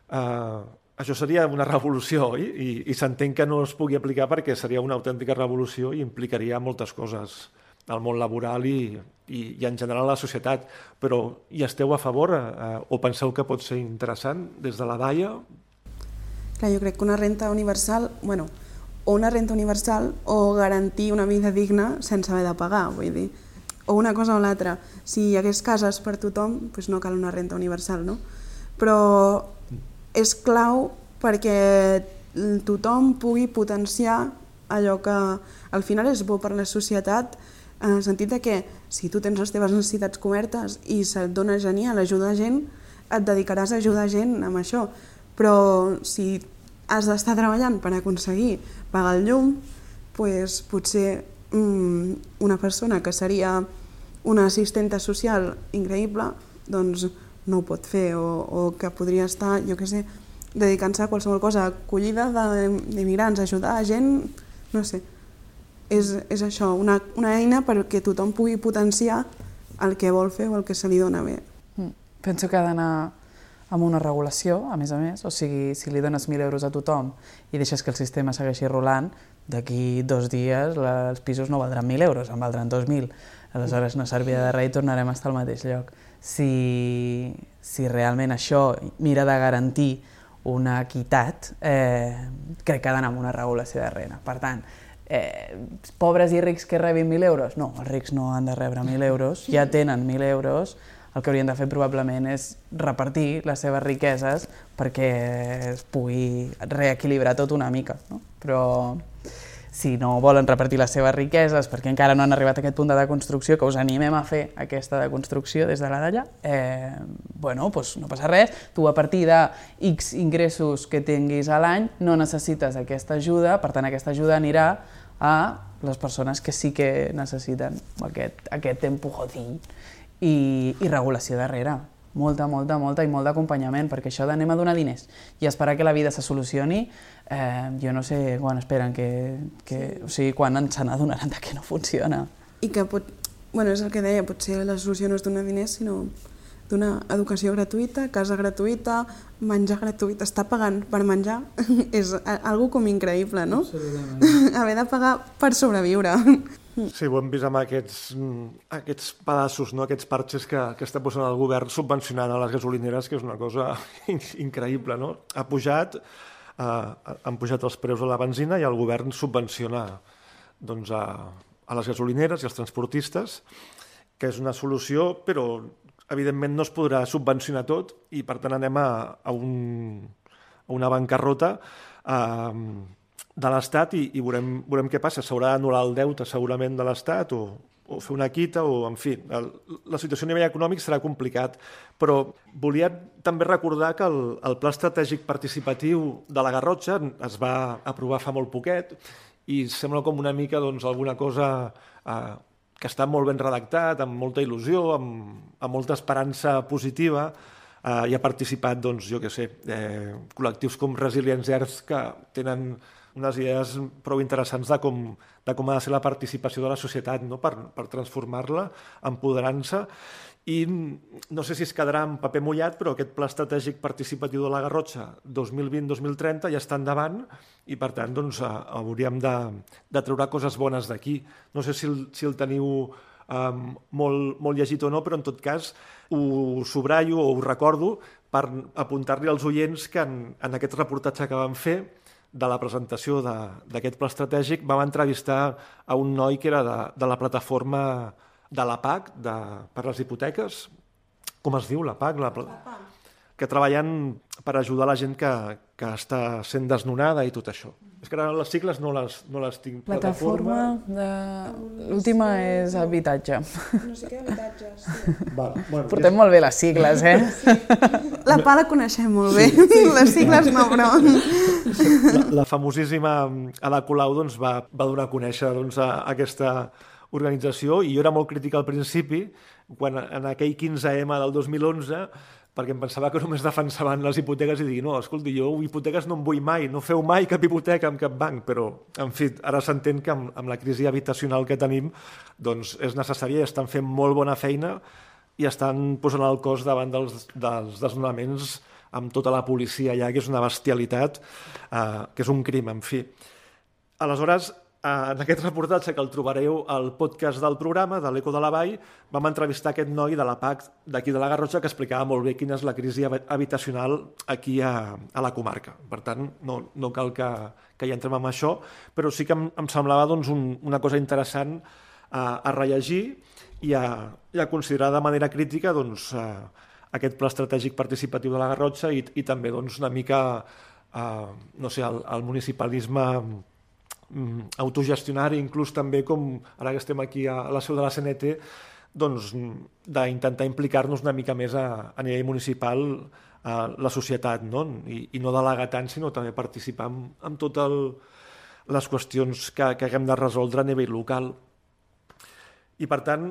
eh, això seria una revolució, oi? I, i s'entén que no es pugui aplicar perquè seria una autèntica revolució i implicaria moltes coses al món laboral i, i, i en general a la societat. Però hi esteu a favor eh, o penseu que pot ser interessant des de la DAIA? Clar, jo crec que una renta universal, bueno, o una renta universal o garantir una vida digna sense haver de pagar, vull dir, o una cosa o l'altra. Si hi hagués cases per tothom, doncs no cal una renta universal, no? Però és clau perquè tothom pugui potenciar allò que al final és bo per la societat en el sentit de que si tu tens les teves necessitats cobertes i se't dona genial ajudar gent, et dedicaràs a ajudar gent amb això. Però si has d'estar treballant per aconseguir pagar el llum, pues, potser mm, una persona que seria una assistenta social increïble, doncs no ho pot fer, o, o que podria estar, jo què sé, dedicant-se a qualsevol cosa, acollida d'immigrants, ajudar a gent, no sé. És, és això, una, una eina perquè tothom pugui potenciar el que vol fer o el que se li dona bé. Mm. Penso que ha d'anar amb una regulació, a més a més, o sigui, si li dones 1.000 euros a tothom i deixes que el sistema segueixi rolant, d'aquí dos dies la, els pisos no valdran 1.000 euros, en valdran 2.000. Aleshores no servia de res i tornarem a estar al mateix lloc. Si, si realment això mira de garantir una equitat, eh, crec que ha d'anar amb una regulació darrere. Per tant, eh, pobres i rics que rebin 1.000 euros? No, els rics no han de rebre 1.000 euros, ja tenen 1.000 euros, el que haurien de fer probablement és repartir les seves riqueses perquè es pugui reequilibrar tot una mica. No? Però si no volen repartir les seves riqueses perquè encara no han arribat a aquest punt de deconstrucció, que us animem a fer aquesta deconstrucció des de la d'allà, eh, bueno, doncs no passa res, tu a partir de X ingressos que tinguis a l'any no necessites aquesta ajuda, per tant aquesta ajuda anirà a les persones que sí que necessiten aquest, aquest empujotín i, i regulació darrere molta, molta, molta i molt d'acompanyament, perquè això d'anem a donar diners i esperar que la vida se solucioni, eh, jo no sé quan esperen que... que sí. O sigui, quan se n'adonaran que no funciona. I que pot... Bueno, és el que deia, potser la solució no és donar diners, sinó donar educació gratuïta, casa gratuïta, menjar gratuït, estar pagant per menjar és algo com increïble, no? Absolutament. Haver de pagar per sobreviure. Sí, ho hem vist amb aquests, aquests pedaços, no? aquests parxes que, que està posant el govern subvencionant a les gasolineres, que és una cosa increïble. No? Ha pujat, eh, han pujat els preus de la benzina i el govern subvenciona doncs, a, a les gasolineres i als transportistes, que és una solució, però evidentment no es podrà subvencionar tot i per tant anem a, a, un, a una bancarrota eh, de l'Estat i, i veurem, veurem què passa. S'haurà d'anul·lar el deute segurament de l'Estat o, o fer una quita o, en fi, el, la situació a nivell econòmic serà complicat. Però volia també recordar que el, el Pla Estratègic Participatiu de la Garrotxa es va aprovar fa molt poquet i sembla com una mica doncs, alguna cosa eh, que està molt ben redactat, amb molta il·lusió, amb, amb molta esperança positiva, eh, ha participat, doncs, jo què sé, eh, col·lectius com Resilience Earth que tenen unes idees prou interessants de com, de com ha de ser la participació de la societat no? per, per transformar-la, empoderant-se, i no sé si es quedarà en paper mullat, però aquest pla estratègic participatiu de la Garrotxa 2020-2030 ja està endavant i, per tant, doncs, eh, hauríem de, de treure coses bones d'aquí. No sé si el, si el teniu um, molt, molt llegit o no, però en tot cas ho subratllo o ho recordo per apuntar-li als oients que en, en aquest reportatge que vam fer de la presentació d'aquest pla estratègic vam entrevistar a un noi que era de, de la plataforma de la PAC de, per les hipoteques. Com es diu la PAC? La, la PAC. Que treballen per ajudar la gent que, que està sent desnonada i tot això. És que ara les sigles no les, no les tinc. Plataforma, Plataforma de... L'última és habitatge. No sé què habitatge, sí. Va, bueno, Portem ja... molt bé les sigles, eh? Sí. La PA la coneixem molt bé, sí. les sigles no, però... La, la famosíssima Ada Colau doncs, va, va donar a conèixer doncs, a, a aquesta organització i jo era molt crític al principi, quan en aquell 15M del 2011 perquè em pensava que només defensaven les hipoteques i digui, no, escolti, jo hipoteques no en vull mai, no feu mai cap hipoteca amb cap banc, però, en fi, ara s'entén que amb, amb la crisi habitacional que tenim doncs és necessària i estan fent molt bona feina i estan posant el cos davant dels, dels desnonaments amb tota la policia ja, que és una bestialitat, eh, que és un crim, en fi. Aleshores, en aquest reportatge que el trobareu al podcast del programa, de l'Eco de la Vall, vam entrevistar aquest noi de la PAC d'aquí de la Garrotxa que explicava molt bé quina és la crisi habitacional aquí a, a la comarca. Per tant, no, no cal que, que hi entrem amb això, però sí que em, em semblava doncs, un, una cosa interessant a, a rellegir i a, i a considerar de manera crítica doncs, a, aquest pla estratègic participatiu de la Garrotxa i, i també doncs, una mica a, no sé, el, el municipalisme autogestionari, inclús també com ara que estem aquí a, la seu de la CNT, doncs d'intentar implicar-nos una mica més a, a nivell municipal a la societat, no? I, i no delegar tant, sinó també participar en, totes les qüestions que, que haguem de resoldre a nivell local. I per tant,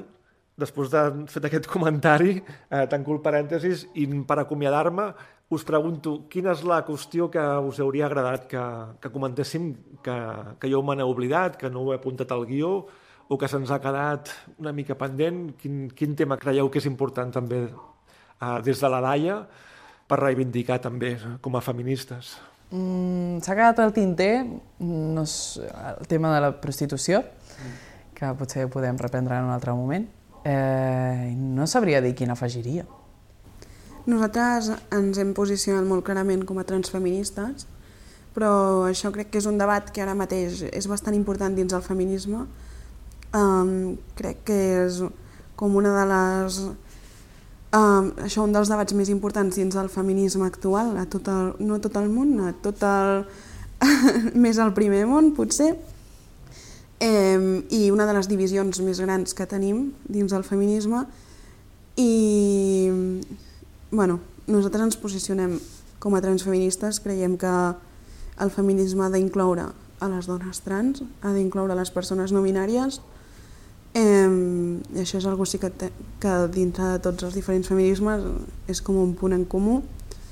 després de fet aquest comentari, eh, tanco el parèntesis i per acomiadar-me us pregunto quina és la qüestió que us hauria agradat que, que comentéssim, que, que jo me n'he oblidat, que no ho he apuntat al guió, o que se'ns ha quedat una mica pendent? Quin, quin tema creieu que és important també eh, des de la Daia per reivindicar també com a feministes? Mm, S'ha quedat al tinter no és el tema de la prostitució, que potser podem reprendre en un altre moment. Eh, no sabria dir quin afegiria. Nosaltres ens hem posicionat molt clarament com a transfeministes, però això crec que és un debat que ara mateix és bastant important dins el feminisme. Um, crec que és com una de les... Um, això un dels debats més importants dins del feminisme actual, a tot el, no a tot el món, a tot el... més al primer món, potser. Um, I una de les divisions més grans que tenim dins del feminisme i bueno, nosaltres ens posicionem com a transfeministes, creiem que el feminisme ha d'incloure a les dones trans, ha d'incloure les persones no binàries, eh, i això és algo sí que, que dintre de tots els diferents feminismes és com un punt en comú.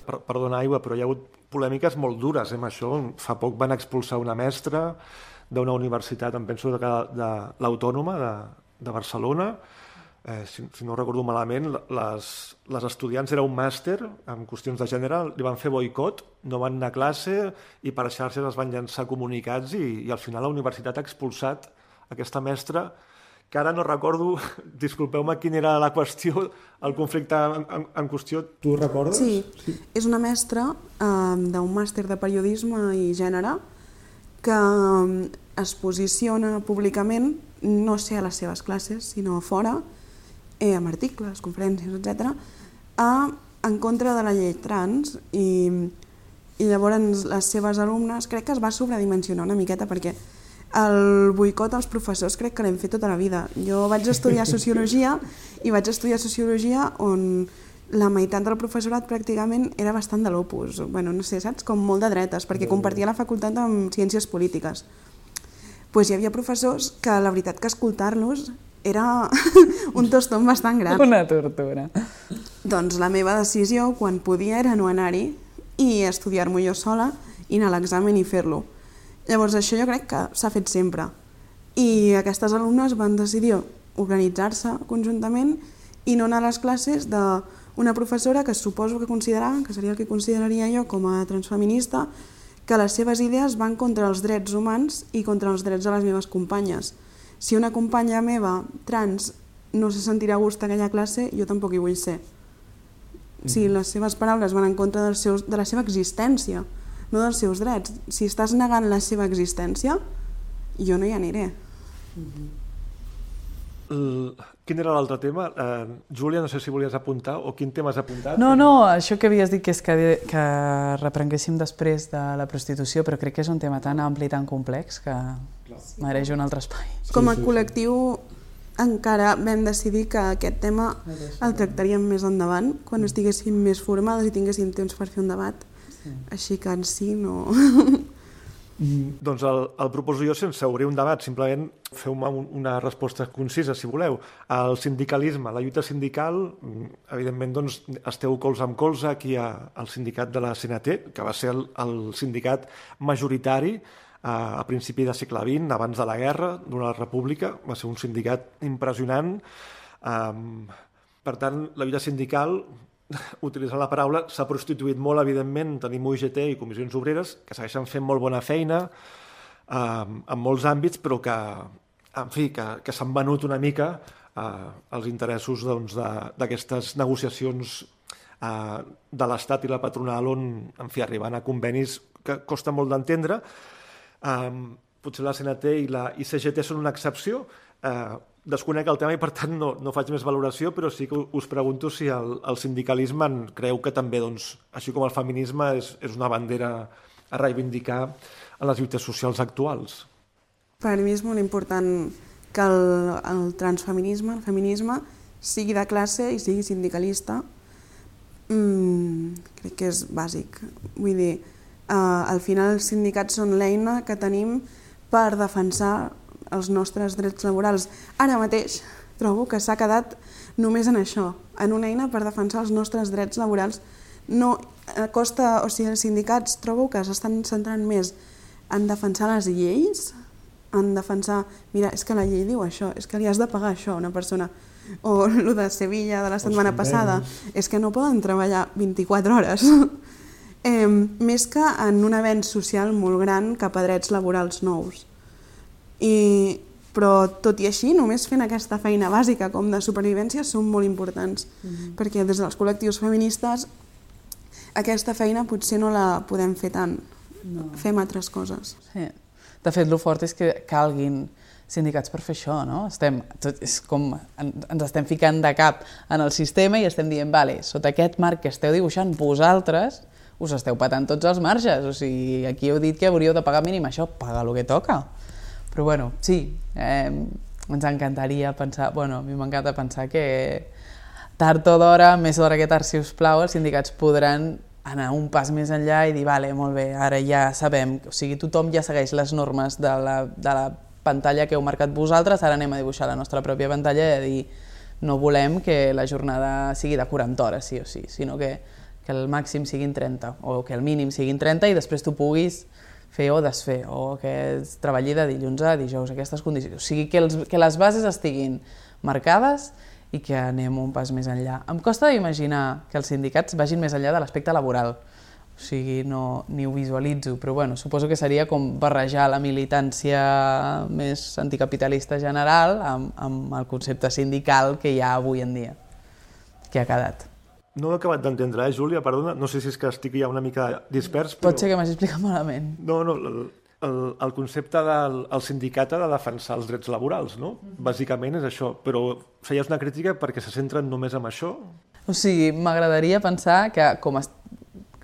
Per, perdona, Aigua, però hi ha hagut polèmiques molt dures eh, amb això. Fa poc van expulsar una mestra d'una universitat, em penso, de, de l'Autònoma de, de Barcelona, eh, si, si no recordo malament, les, les estudiants era un màster en qüestions de gènere, li van fer boicot, no van anar a classe i per xarxes es van llançar comunicats i, i al final la universitat ha expulsat aquesta mestra que ara no recordo, disculpeu-me, quina era la qüestió, el conflicte en, en, en qüestió, tu ho recordes? Sí, sí. és una mestra eh, d'un màster de periodisme i gènere que es posiciona públicament, no sé a les seves classes, sinó fora, eh, amb articles, conferències, etc, a, en contra de la llei trans i, i llavors les seves alumnes crec que es va sobredimensionar una miqueta perquè el boicot als professors crec que l'hem fet tota la vida. Jo vaig estudiar Sociologia i vaig estudiar Sociologia on la meitat del professorat pràcticament era bastant de l'opus. Bueno, no sé, saps? Com molt de dretes, perquè compartia la facultat amb ciències polítiques. Pues hi havia professors que la veritat que escoltar-los era un tostó bastant gran. Una tortura. Doncs la meva decisió, quan podia, era no anar-hi i estudiar-m'ho jo sola i anar a l'examen i fer-lo. Llavors això jo crec que s'ha fet sempre. I aquestes alumnes van decidir organitzar-se conjuntament i no anar a les classes d'una professora que suposo que considerava, que seria el que consideraria jo com a transfeminista, que les seves idees van contra els drets humans i contra els drets de les meves companyes. Si una companya meva trans no se sentirà a gust a aquella classe, jo tampoc hi vull ser. Si les seves paraules van en contra dels seus, de la seva existència, no dels seus drets. Si estàs negant la seva existència, jo no hi aniré. El, quin era l'altre tema? Uh, Júlia, no sé si volies apuntar o quin tema has apuntat? No, no, això que havies dit que és que, que reprenguéssim després de la prostitució, però crec que és un tema tan ampli i tan complex que mereix un altre espai. Com a col·lectiu encara vam decidir que aquest tema el tractaríem més endavant, quan estiguéssim més formades i tinguéssim temps per fer un debat. Així que en si no... Doncs el, el proposo jo sense obrir un debat, simplement feu-me un, una resposta concisa, si voleu. El sindicalisme, la lluita sindical, mm, evidentment doncs, esteu colze amb colze aquí a, al sindicat de la CNT, que va ser el, el sindicat majoritari a, a principi de segle XX, abans de la guerra, d'una república, va ser un sindicat impressionant. Um, per tant, la lluita sindical utilitzant la paraula, s'ha prostituït molt, evidentment, tenim UGT i comissions obreres que segueixen fent molt bona feina eh, en molts àmbits, però que, en fi, que, que s'han venut una mica eh, els interessos d'aquestes doncs, negociacions eh, de l'Estat i la patronal on, en fi, arribant a convenis que costa molt d'entendre. Eh, potser la CNT i la ICGT són una excepció, eh, desconec el tema i per tant no, no faig més valoració, però sí que us pregunto si el, el sindicalisme en creu que també, doncs, així com el feminisme, és, és una bandera a reivindicar en les lluites socials actuals. Per mi és molt important que el, el transfeminisme, el feminisme, sigui de classe i sigui sindicalista. Mm, crec que és bàsic. Vull dir, eh, al final els sindicats són l'eina que tenim per defensar els nostres drets laborals. Ara mateix trobo que s'ha quedat només en això, en una eina per defensar els nostres drets laborals. No, a costa, o sigui, els sindicats trobo que s'estan centrant més en defensar les lleis, en defensar, mira, és que la llei diu això, és que li has de pagar això a una persona. O el de Sevilla de la setmana passada, és que no poden treballar 24 hores. eh, més que en un avenç social molt gran cap a drets laborals nous. I, però tot i així, només fent aquesta feina bàsica com de supervivència són molt importants, mm -hmm. perquè des dels col·lectius feministes aquesta feina potser no la podem fer tant, no. fem altres coses. Sí. De fet, el fort és que calguin sindicats per fer això, no? Estem, tot, és com, en, ens estem ficant de cap en el sistema i estem dient, vale, sota aquest marc que esteu dibuixant, vosaltres us esteu patant tots els marges, o sigui, aquí heu dit que hauríeu de pagar mínim això, paga el que toca. Però bueno, sí, eh, ens encantaria pensar, bueno, a mi m'encanta pensar que tard o d'hora, més d'hora que tard, si us plau, els sindicats podran anar un pas més enllà i dir, vale, molt bé, ara ja sabem, o sigui, tothom ja segueix les normes de la, de la pantalla que heu marcat vosaltres, ara anem a dibuixar la nostra pròpia pantalla i a dir, no volem que la jornada sigui de 40 hores, sí o sí, sinó que, que el màxim siguin 30, o que el mínim siguin 30 i després tu puguis fer o desfer, o que es treballi de dilluns a dijous, aquestes condicions. O sigui, que, els, que les bases estiguin marcades i que anem un pas més enllà. Em costa d'imaginar que els sindicats vagin més enllà de l'aspecte laboral, o sigui, no, ni ho visualitzo, però bueno, suposo que seria com barrejar la militància més anticapitalista general amb, amb el concepte sindical que hi ha avui en dia, que ha quedat. No he acabat d'entendre, eh, Júlia? Perdona, no sé si és que estic ja una mica dispers, però... Pot ser que m'hagi explicat malament. No, no, el, el concepte del el sindicat ha de defensar els drets laborals, no? Bàsicament és això, però feies una crítica perquè se centren només en això? O sigui, m'agradaria pensar que com es,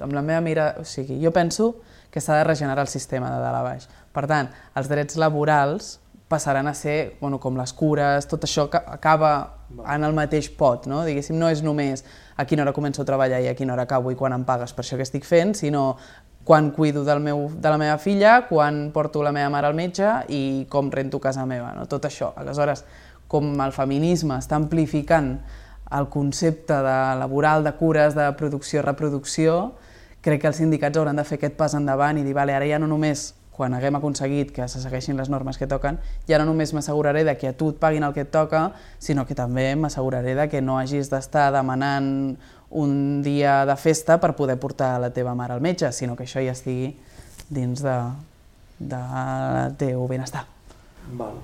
amb la meva mira, o sigui, jo penso que s'ha de regenerar el sistema de dalt a baix. Per tant, els drets laborals passaran a ser, bueno, com les cures, tot això que acaba en el mateix pot, no? Diguéssim, no és només a quina hora començo a treballar i a quina hora acabo i quan em pagues per això que estic fent, sinó quan cuido del meu, de la meva filla, quan porto la meva mare al metge i com rento casa meva, no? tot això. Aleshores, com el feminisme està amplificant el concepte de laboral, de cures, de producció-reproducció, crec que els sindicats hauran de fer aquest pas endavant i dir, vale, ara ja no només quan haguem aconseguit que se segueixin les normes que toquen, ja no només m'asseguraré de que a tu et paguin el que et toca, sinó que també m'asseguraré de que no hagis d'estar demanant un dia de festa per poder portar la teva mare al metge, sinó que això ja estigui dins de, de teu benestar. Val.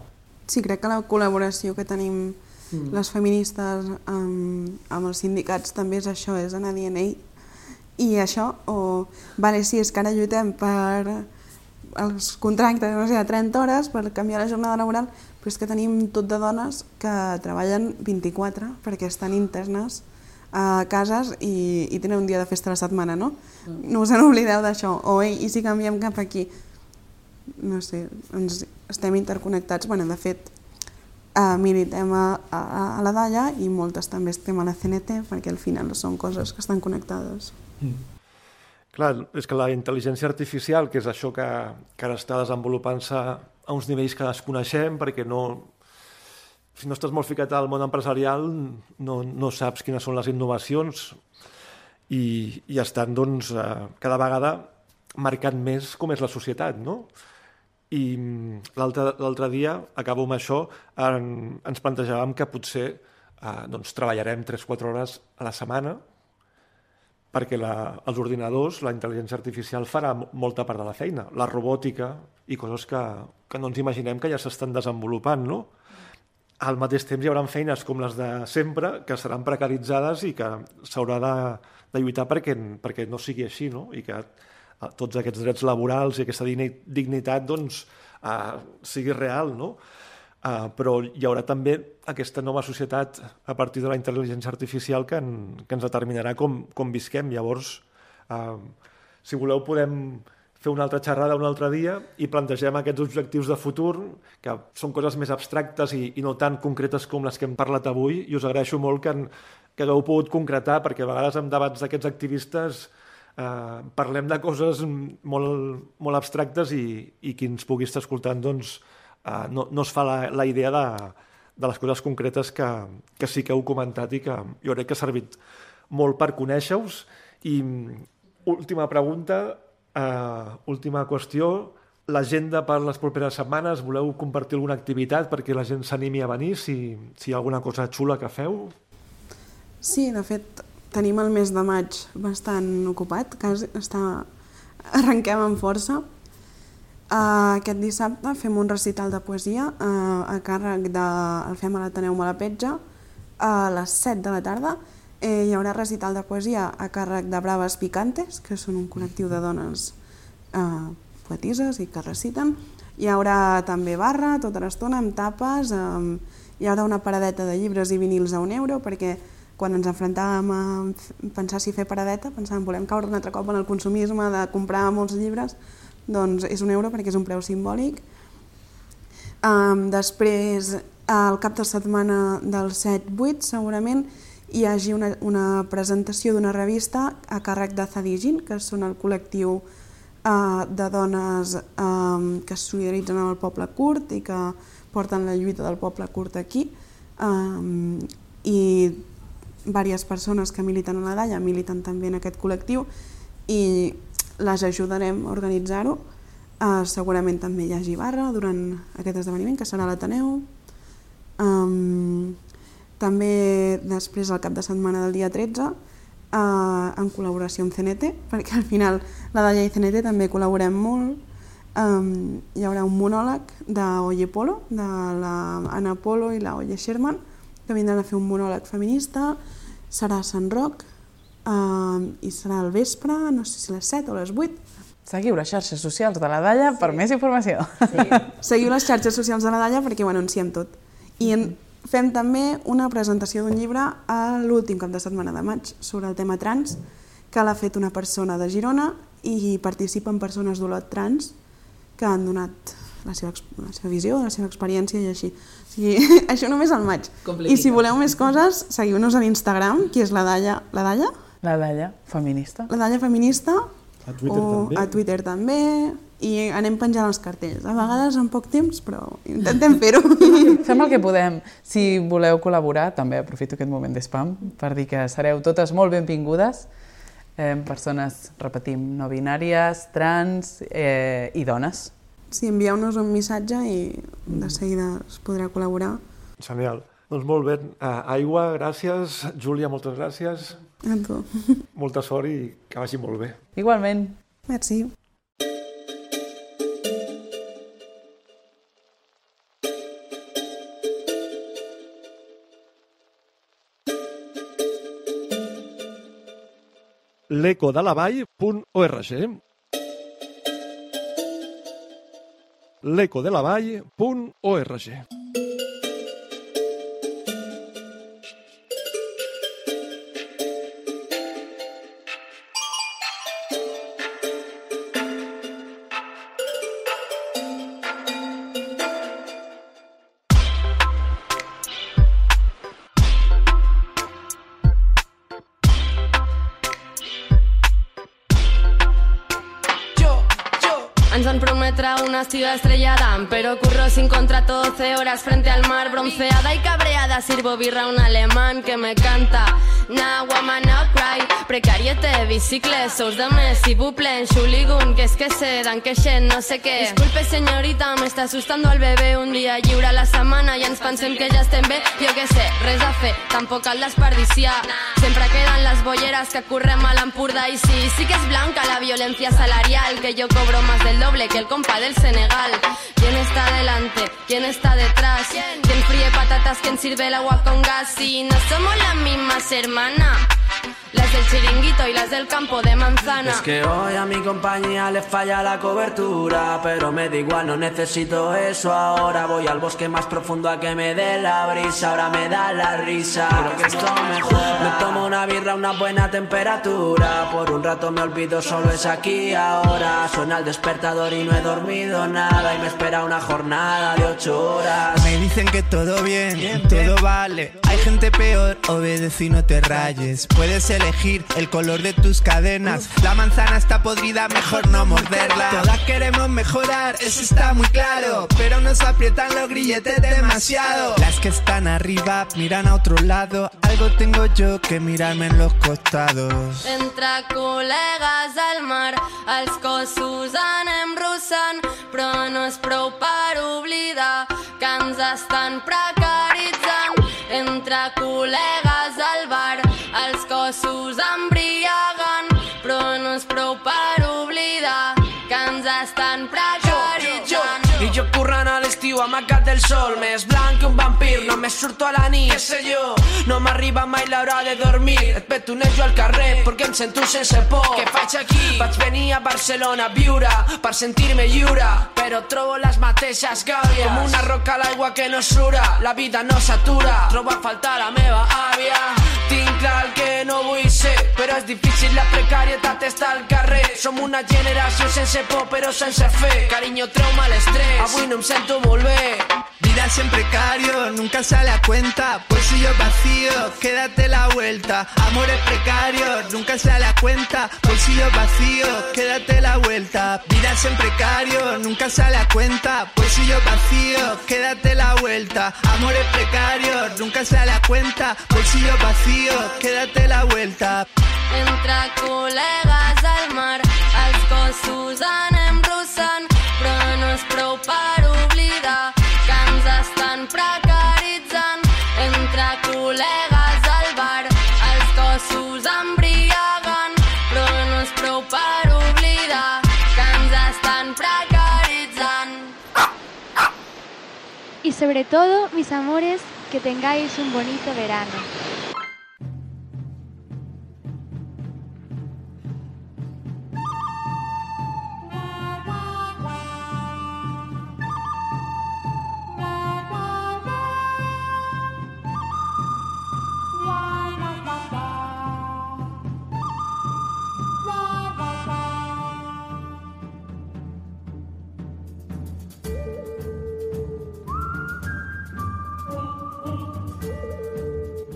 Sí, crec que la col·laboració que tenim mm. les feministes amb, amb els sindicats també és això, és anar dient, ei, i això, o, vale, sí, és que ara lluitem per els contractes no sé, de 30 hores per canviar la jornada laboral, però és que tenim tot de dones que treballen 24 perquè estan internes a cases i, i tenen un dia de festa a la setmana, no? Mm. No us n'oblideu d'això. O, ei, i si canviem cap aquí? No sé, ens estem interconnectats. Bueno, de fet, uh, militem a, a, a la Dalla i moltes també estem a la CNT perquè al final són coses que estan connectades. Mm. Clar, és que la intel·ligència artificial, que és això que, que ara està desenvolupant-se a uns nivells que desconeixem perquè no, si no estàs molt ficat al món empresarial no, no saps quines són les innovacions i, i estan doncs, eh, cada vegada marcant més com és la societat, no? I l'altre dia, acabo amb això, en, ens plantejàvem que potser eh, doncs, treballarem 3-4 hores a la setmana perquè la, els ordinadors, la intel·ligència artificial farà molta part de la feina, la robòtica i coses que, que no ens imaginem que ja s'estan desenvolupant, no? al mateix temps hi haurà feines com les de sempre que seran precaritzades i que s'haurà de, de lluitar perquè, perquè no sigui així no? i que eh, tots aquests drets laborals i aquesta dignitat doncs, uh, sigui real. No? Uh, però hi haurà també aquesta nova societat a partir de la intel·ligència artificial que, en, que ens determinarà com, com visquem. Llavors, uh, si voleu, podem fer una altra xerrada un altre dia i plantegem aquests objectius de futur, que són coses més abstractes i, i no tan concretes com les que hem parlat avui, i us agraeixo molt que, en, que hagueu pogut concretar, perquè a vegades en debats d'aquests activistes eh, parlem de coses molt, molt abstractes i, i qui ens pugui estar escoltant doncs, eh, no, no es fa la, la idea de, de les coses concretes que, que sí que heu comentat i que jo crec que ha servit molt per conèixer-vos. I última pregunta, uh, última qüestió, l'agenda per les properes setmanes, voleu compartir alguna activitat perquè la gent s'animi a venir, si, si hi ha alguna cosa xula que feu? Sí, de fet, tenim el mes de maig bastant ocupat, quasi està... arrenquem amb força. Uh, aquest dissabte fem un recital de poesia uh, a càrrec de... el fem a l'Ateneu Malapetja a les 7 de la tarda. Eh, hi haurà recital de poesia a càrrec de Braves Picantes, que són un col·lectiu de dones uh, poetises i que reciten. Hi haurà també barra tota l'estona amb tapes, um, hi haurà una paradeta de llibres i vinils a un euro perquè quan ens enfrontàvem a pensar si fer paradeta, pensàvem volem caure un altre cop en el consumisme de comprar molts llibres, doncs és un euro perquè és un preu simbòlic. Um, després, al cap de setmana del 7-8, segurament, hi hagi una, una presentació d'una revista a càrrec de Zadigin, que són el col·lectiu uh, de dones um, que es solidaritzen amb el poble curt i que porten la lluita del poble curt aquí. Um, I diverses persones que militen a la Dalla militen també en aquest col·lectiu i les ajudarem a organitzar-ho. Uh, segurament també hi hagi barra durant aquest esdeveniment, que serà l'Ateneu. Um, també després, al cap de setmana del dia 13, uh, en col·laboració amb CNT, perquè al final la Dalla i CNT també col·laborem molt. Um, hi haurà un monòleg d'Oye Polo, de l'Anna Polo i la Sherman, que vindran a fer un monòleg feminista, serà a Sant Roc eh, i serà al vespre, no sé si a les 7 o a les 8. Seguiu les xarxes socials de la Dalla sí. per més informació. Sí. Seguiu les xarxes socials de la Dalla perquè ho anunciem tot. I en, fem també una presentació d'un llibre a l'últim cap de setmana de maig sobre el tema trans, que l'ha fet una persona de Girona i participen persones d'Olot trans que han donat la seva, la seva visió, la seva experiència i així. O sigui, això només al maig. I si voleu més coses, seguiu-nos a l'Instagram, qui és la Dalla. La Dalla? La Dalla, feminista. La Dalla feminista. A Twitter o també. A Twitter també. I anem penjant els cartells. A vegades en poc temps, però intentem fer-ho. Fem el que podem. Si voleu col·laborar, també aprofito aquest moment d'espam per dir que sereu totes molt benvingudes. Eh, persones, repetim, no binàries, trans eh, i dones. Sí, envieu-nos un missatge i de seguida es podrà col·laborar. Genial. Doncs molt bé. Uh, Aigua, gràcies. Júlia, moltes gràcies. A tu. Molta sort i que vagi molt bé. Igualment. Merci. l'ecodelavall.org l'ecodelavall.org una ciudad estrellada, pero curro sin contrato 12 horas frente al mar, bronceada y cabreada. Sirvo birra a un alemán que me canta. Nah, woman, no cry. Precariete, bicicles, sous de mes y buple Shuligun, que es que se dan que shen, no sé qué. Disculpe, señorita, me está asustando el bebé. Un dia lliure a la setmana i ens pensem que ja estem bé. Jo què sé, res a fer, tampoc cal desperdiciar. Sempre queden les bolleres que correm a l'Empordà i sí, sí que és blanca la violencia salarial, que yo cobro más del doble que el compa del Senegal. ¿Quién está delante? ¿Quién está detrás? ¿Quién fríe patatas? ¿Quién sirve el agua con gas? Si no somos las mismas hermanas. Del chiringuito y las del campo de manzana. Es que hoy a mi compañía le falla la cobertura, pero me da igual, no necesito eso ahora. Voy al bosque más profundo a que me dé la brisa, ahora me da la risa. Quiero que esto mejor. Me tomo una birra a una buena temperatura, por un rato me olvido, solo es aquí ahora. Suena el despertador y no he dormido nada y me espera una jornada de ocho horas. Me dicen que todo bien, todo vale. Hay gente peor, obedece y no te rayes. Puedes elegir el color de tus cadenas. La manzana está podrida, mejor no morderla. Todas queremos mejorar, eso está muy claro. Pero nos aprietan los grilletes demasiado. Las que están arriba miran a otro lado. Algo tengo yo que mirarme en los costados. Entre col·legues al mar, els cossos anem russant, però no és prou per oblidar que ens estan precaritzant. Entre a l'estiu del sol. Més blanc que un vampir, només surto a la nit Què sé jo, no m'arriba mai l'hora de dormir. Et petonejo al carrer perquè em sento sense por Què faig aquí? Vaig venir a Barcelona a viure Per sentir-me lliure. Però trobo les mateixes gàbies Com una roca a l'aigua que no sura La vida no s'atura. Trobo a faltar la meva àvia. Tinc clar el que no vull ser Però és difícil, la precarietat està al carrer. Som una generació sense por però sense fe. Carinyo, treu-me l'estrès. Avui no em sento molt bé Vida siempre precario, nunca sale a cuenta. Bolsillo vacío, quédate la vuelta. Amores precarios, nunca sale a cuenta. Bolsillo vacío, quédate la vuelta. Vida siempre precario, nunca sale a cuenta. Bolsillo vacío, quédate la vuelta. Amores precarios, nunca sale a cuenta. Bolsillo vacío, quédate la vuelta. Entre col·legues al sobre todo, mis amores, que tengáis un bonito verano.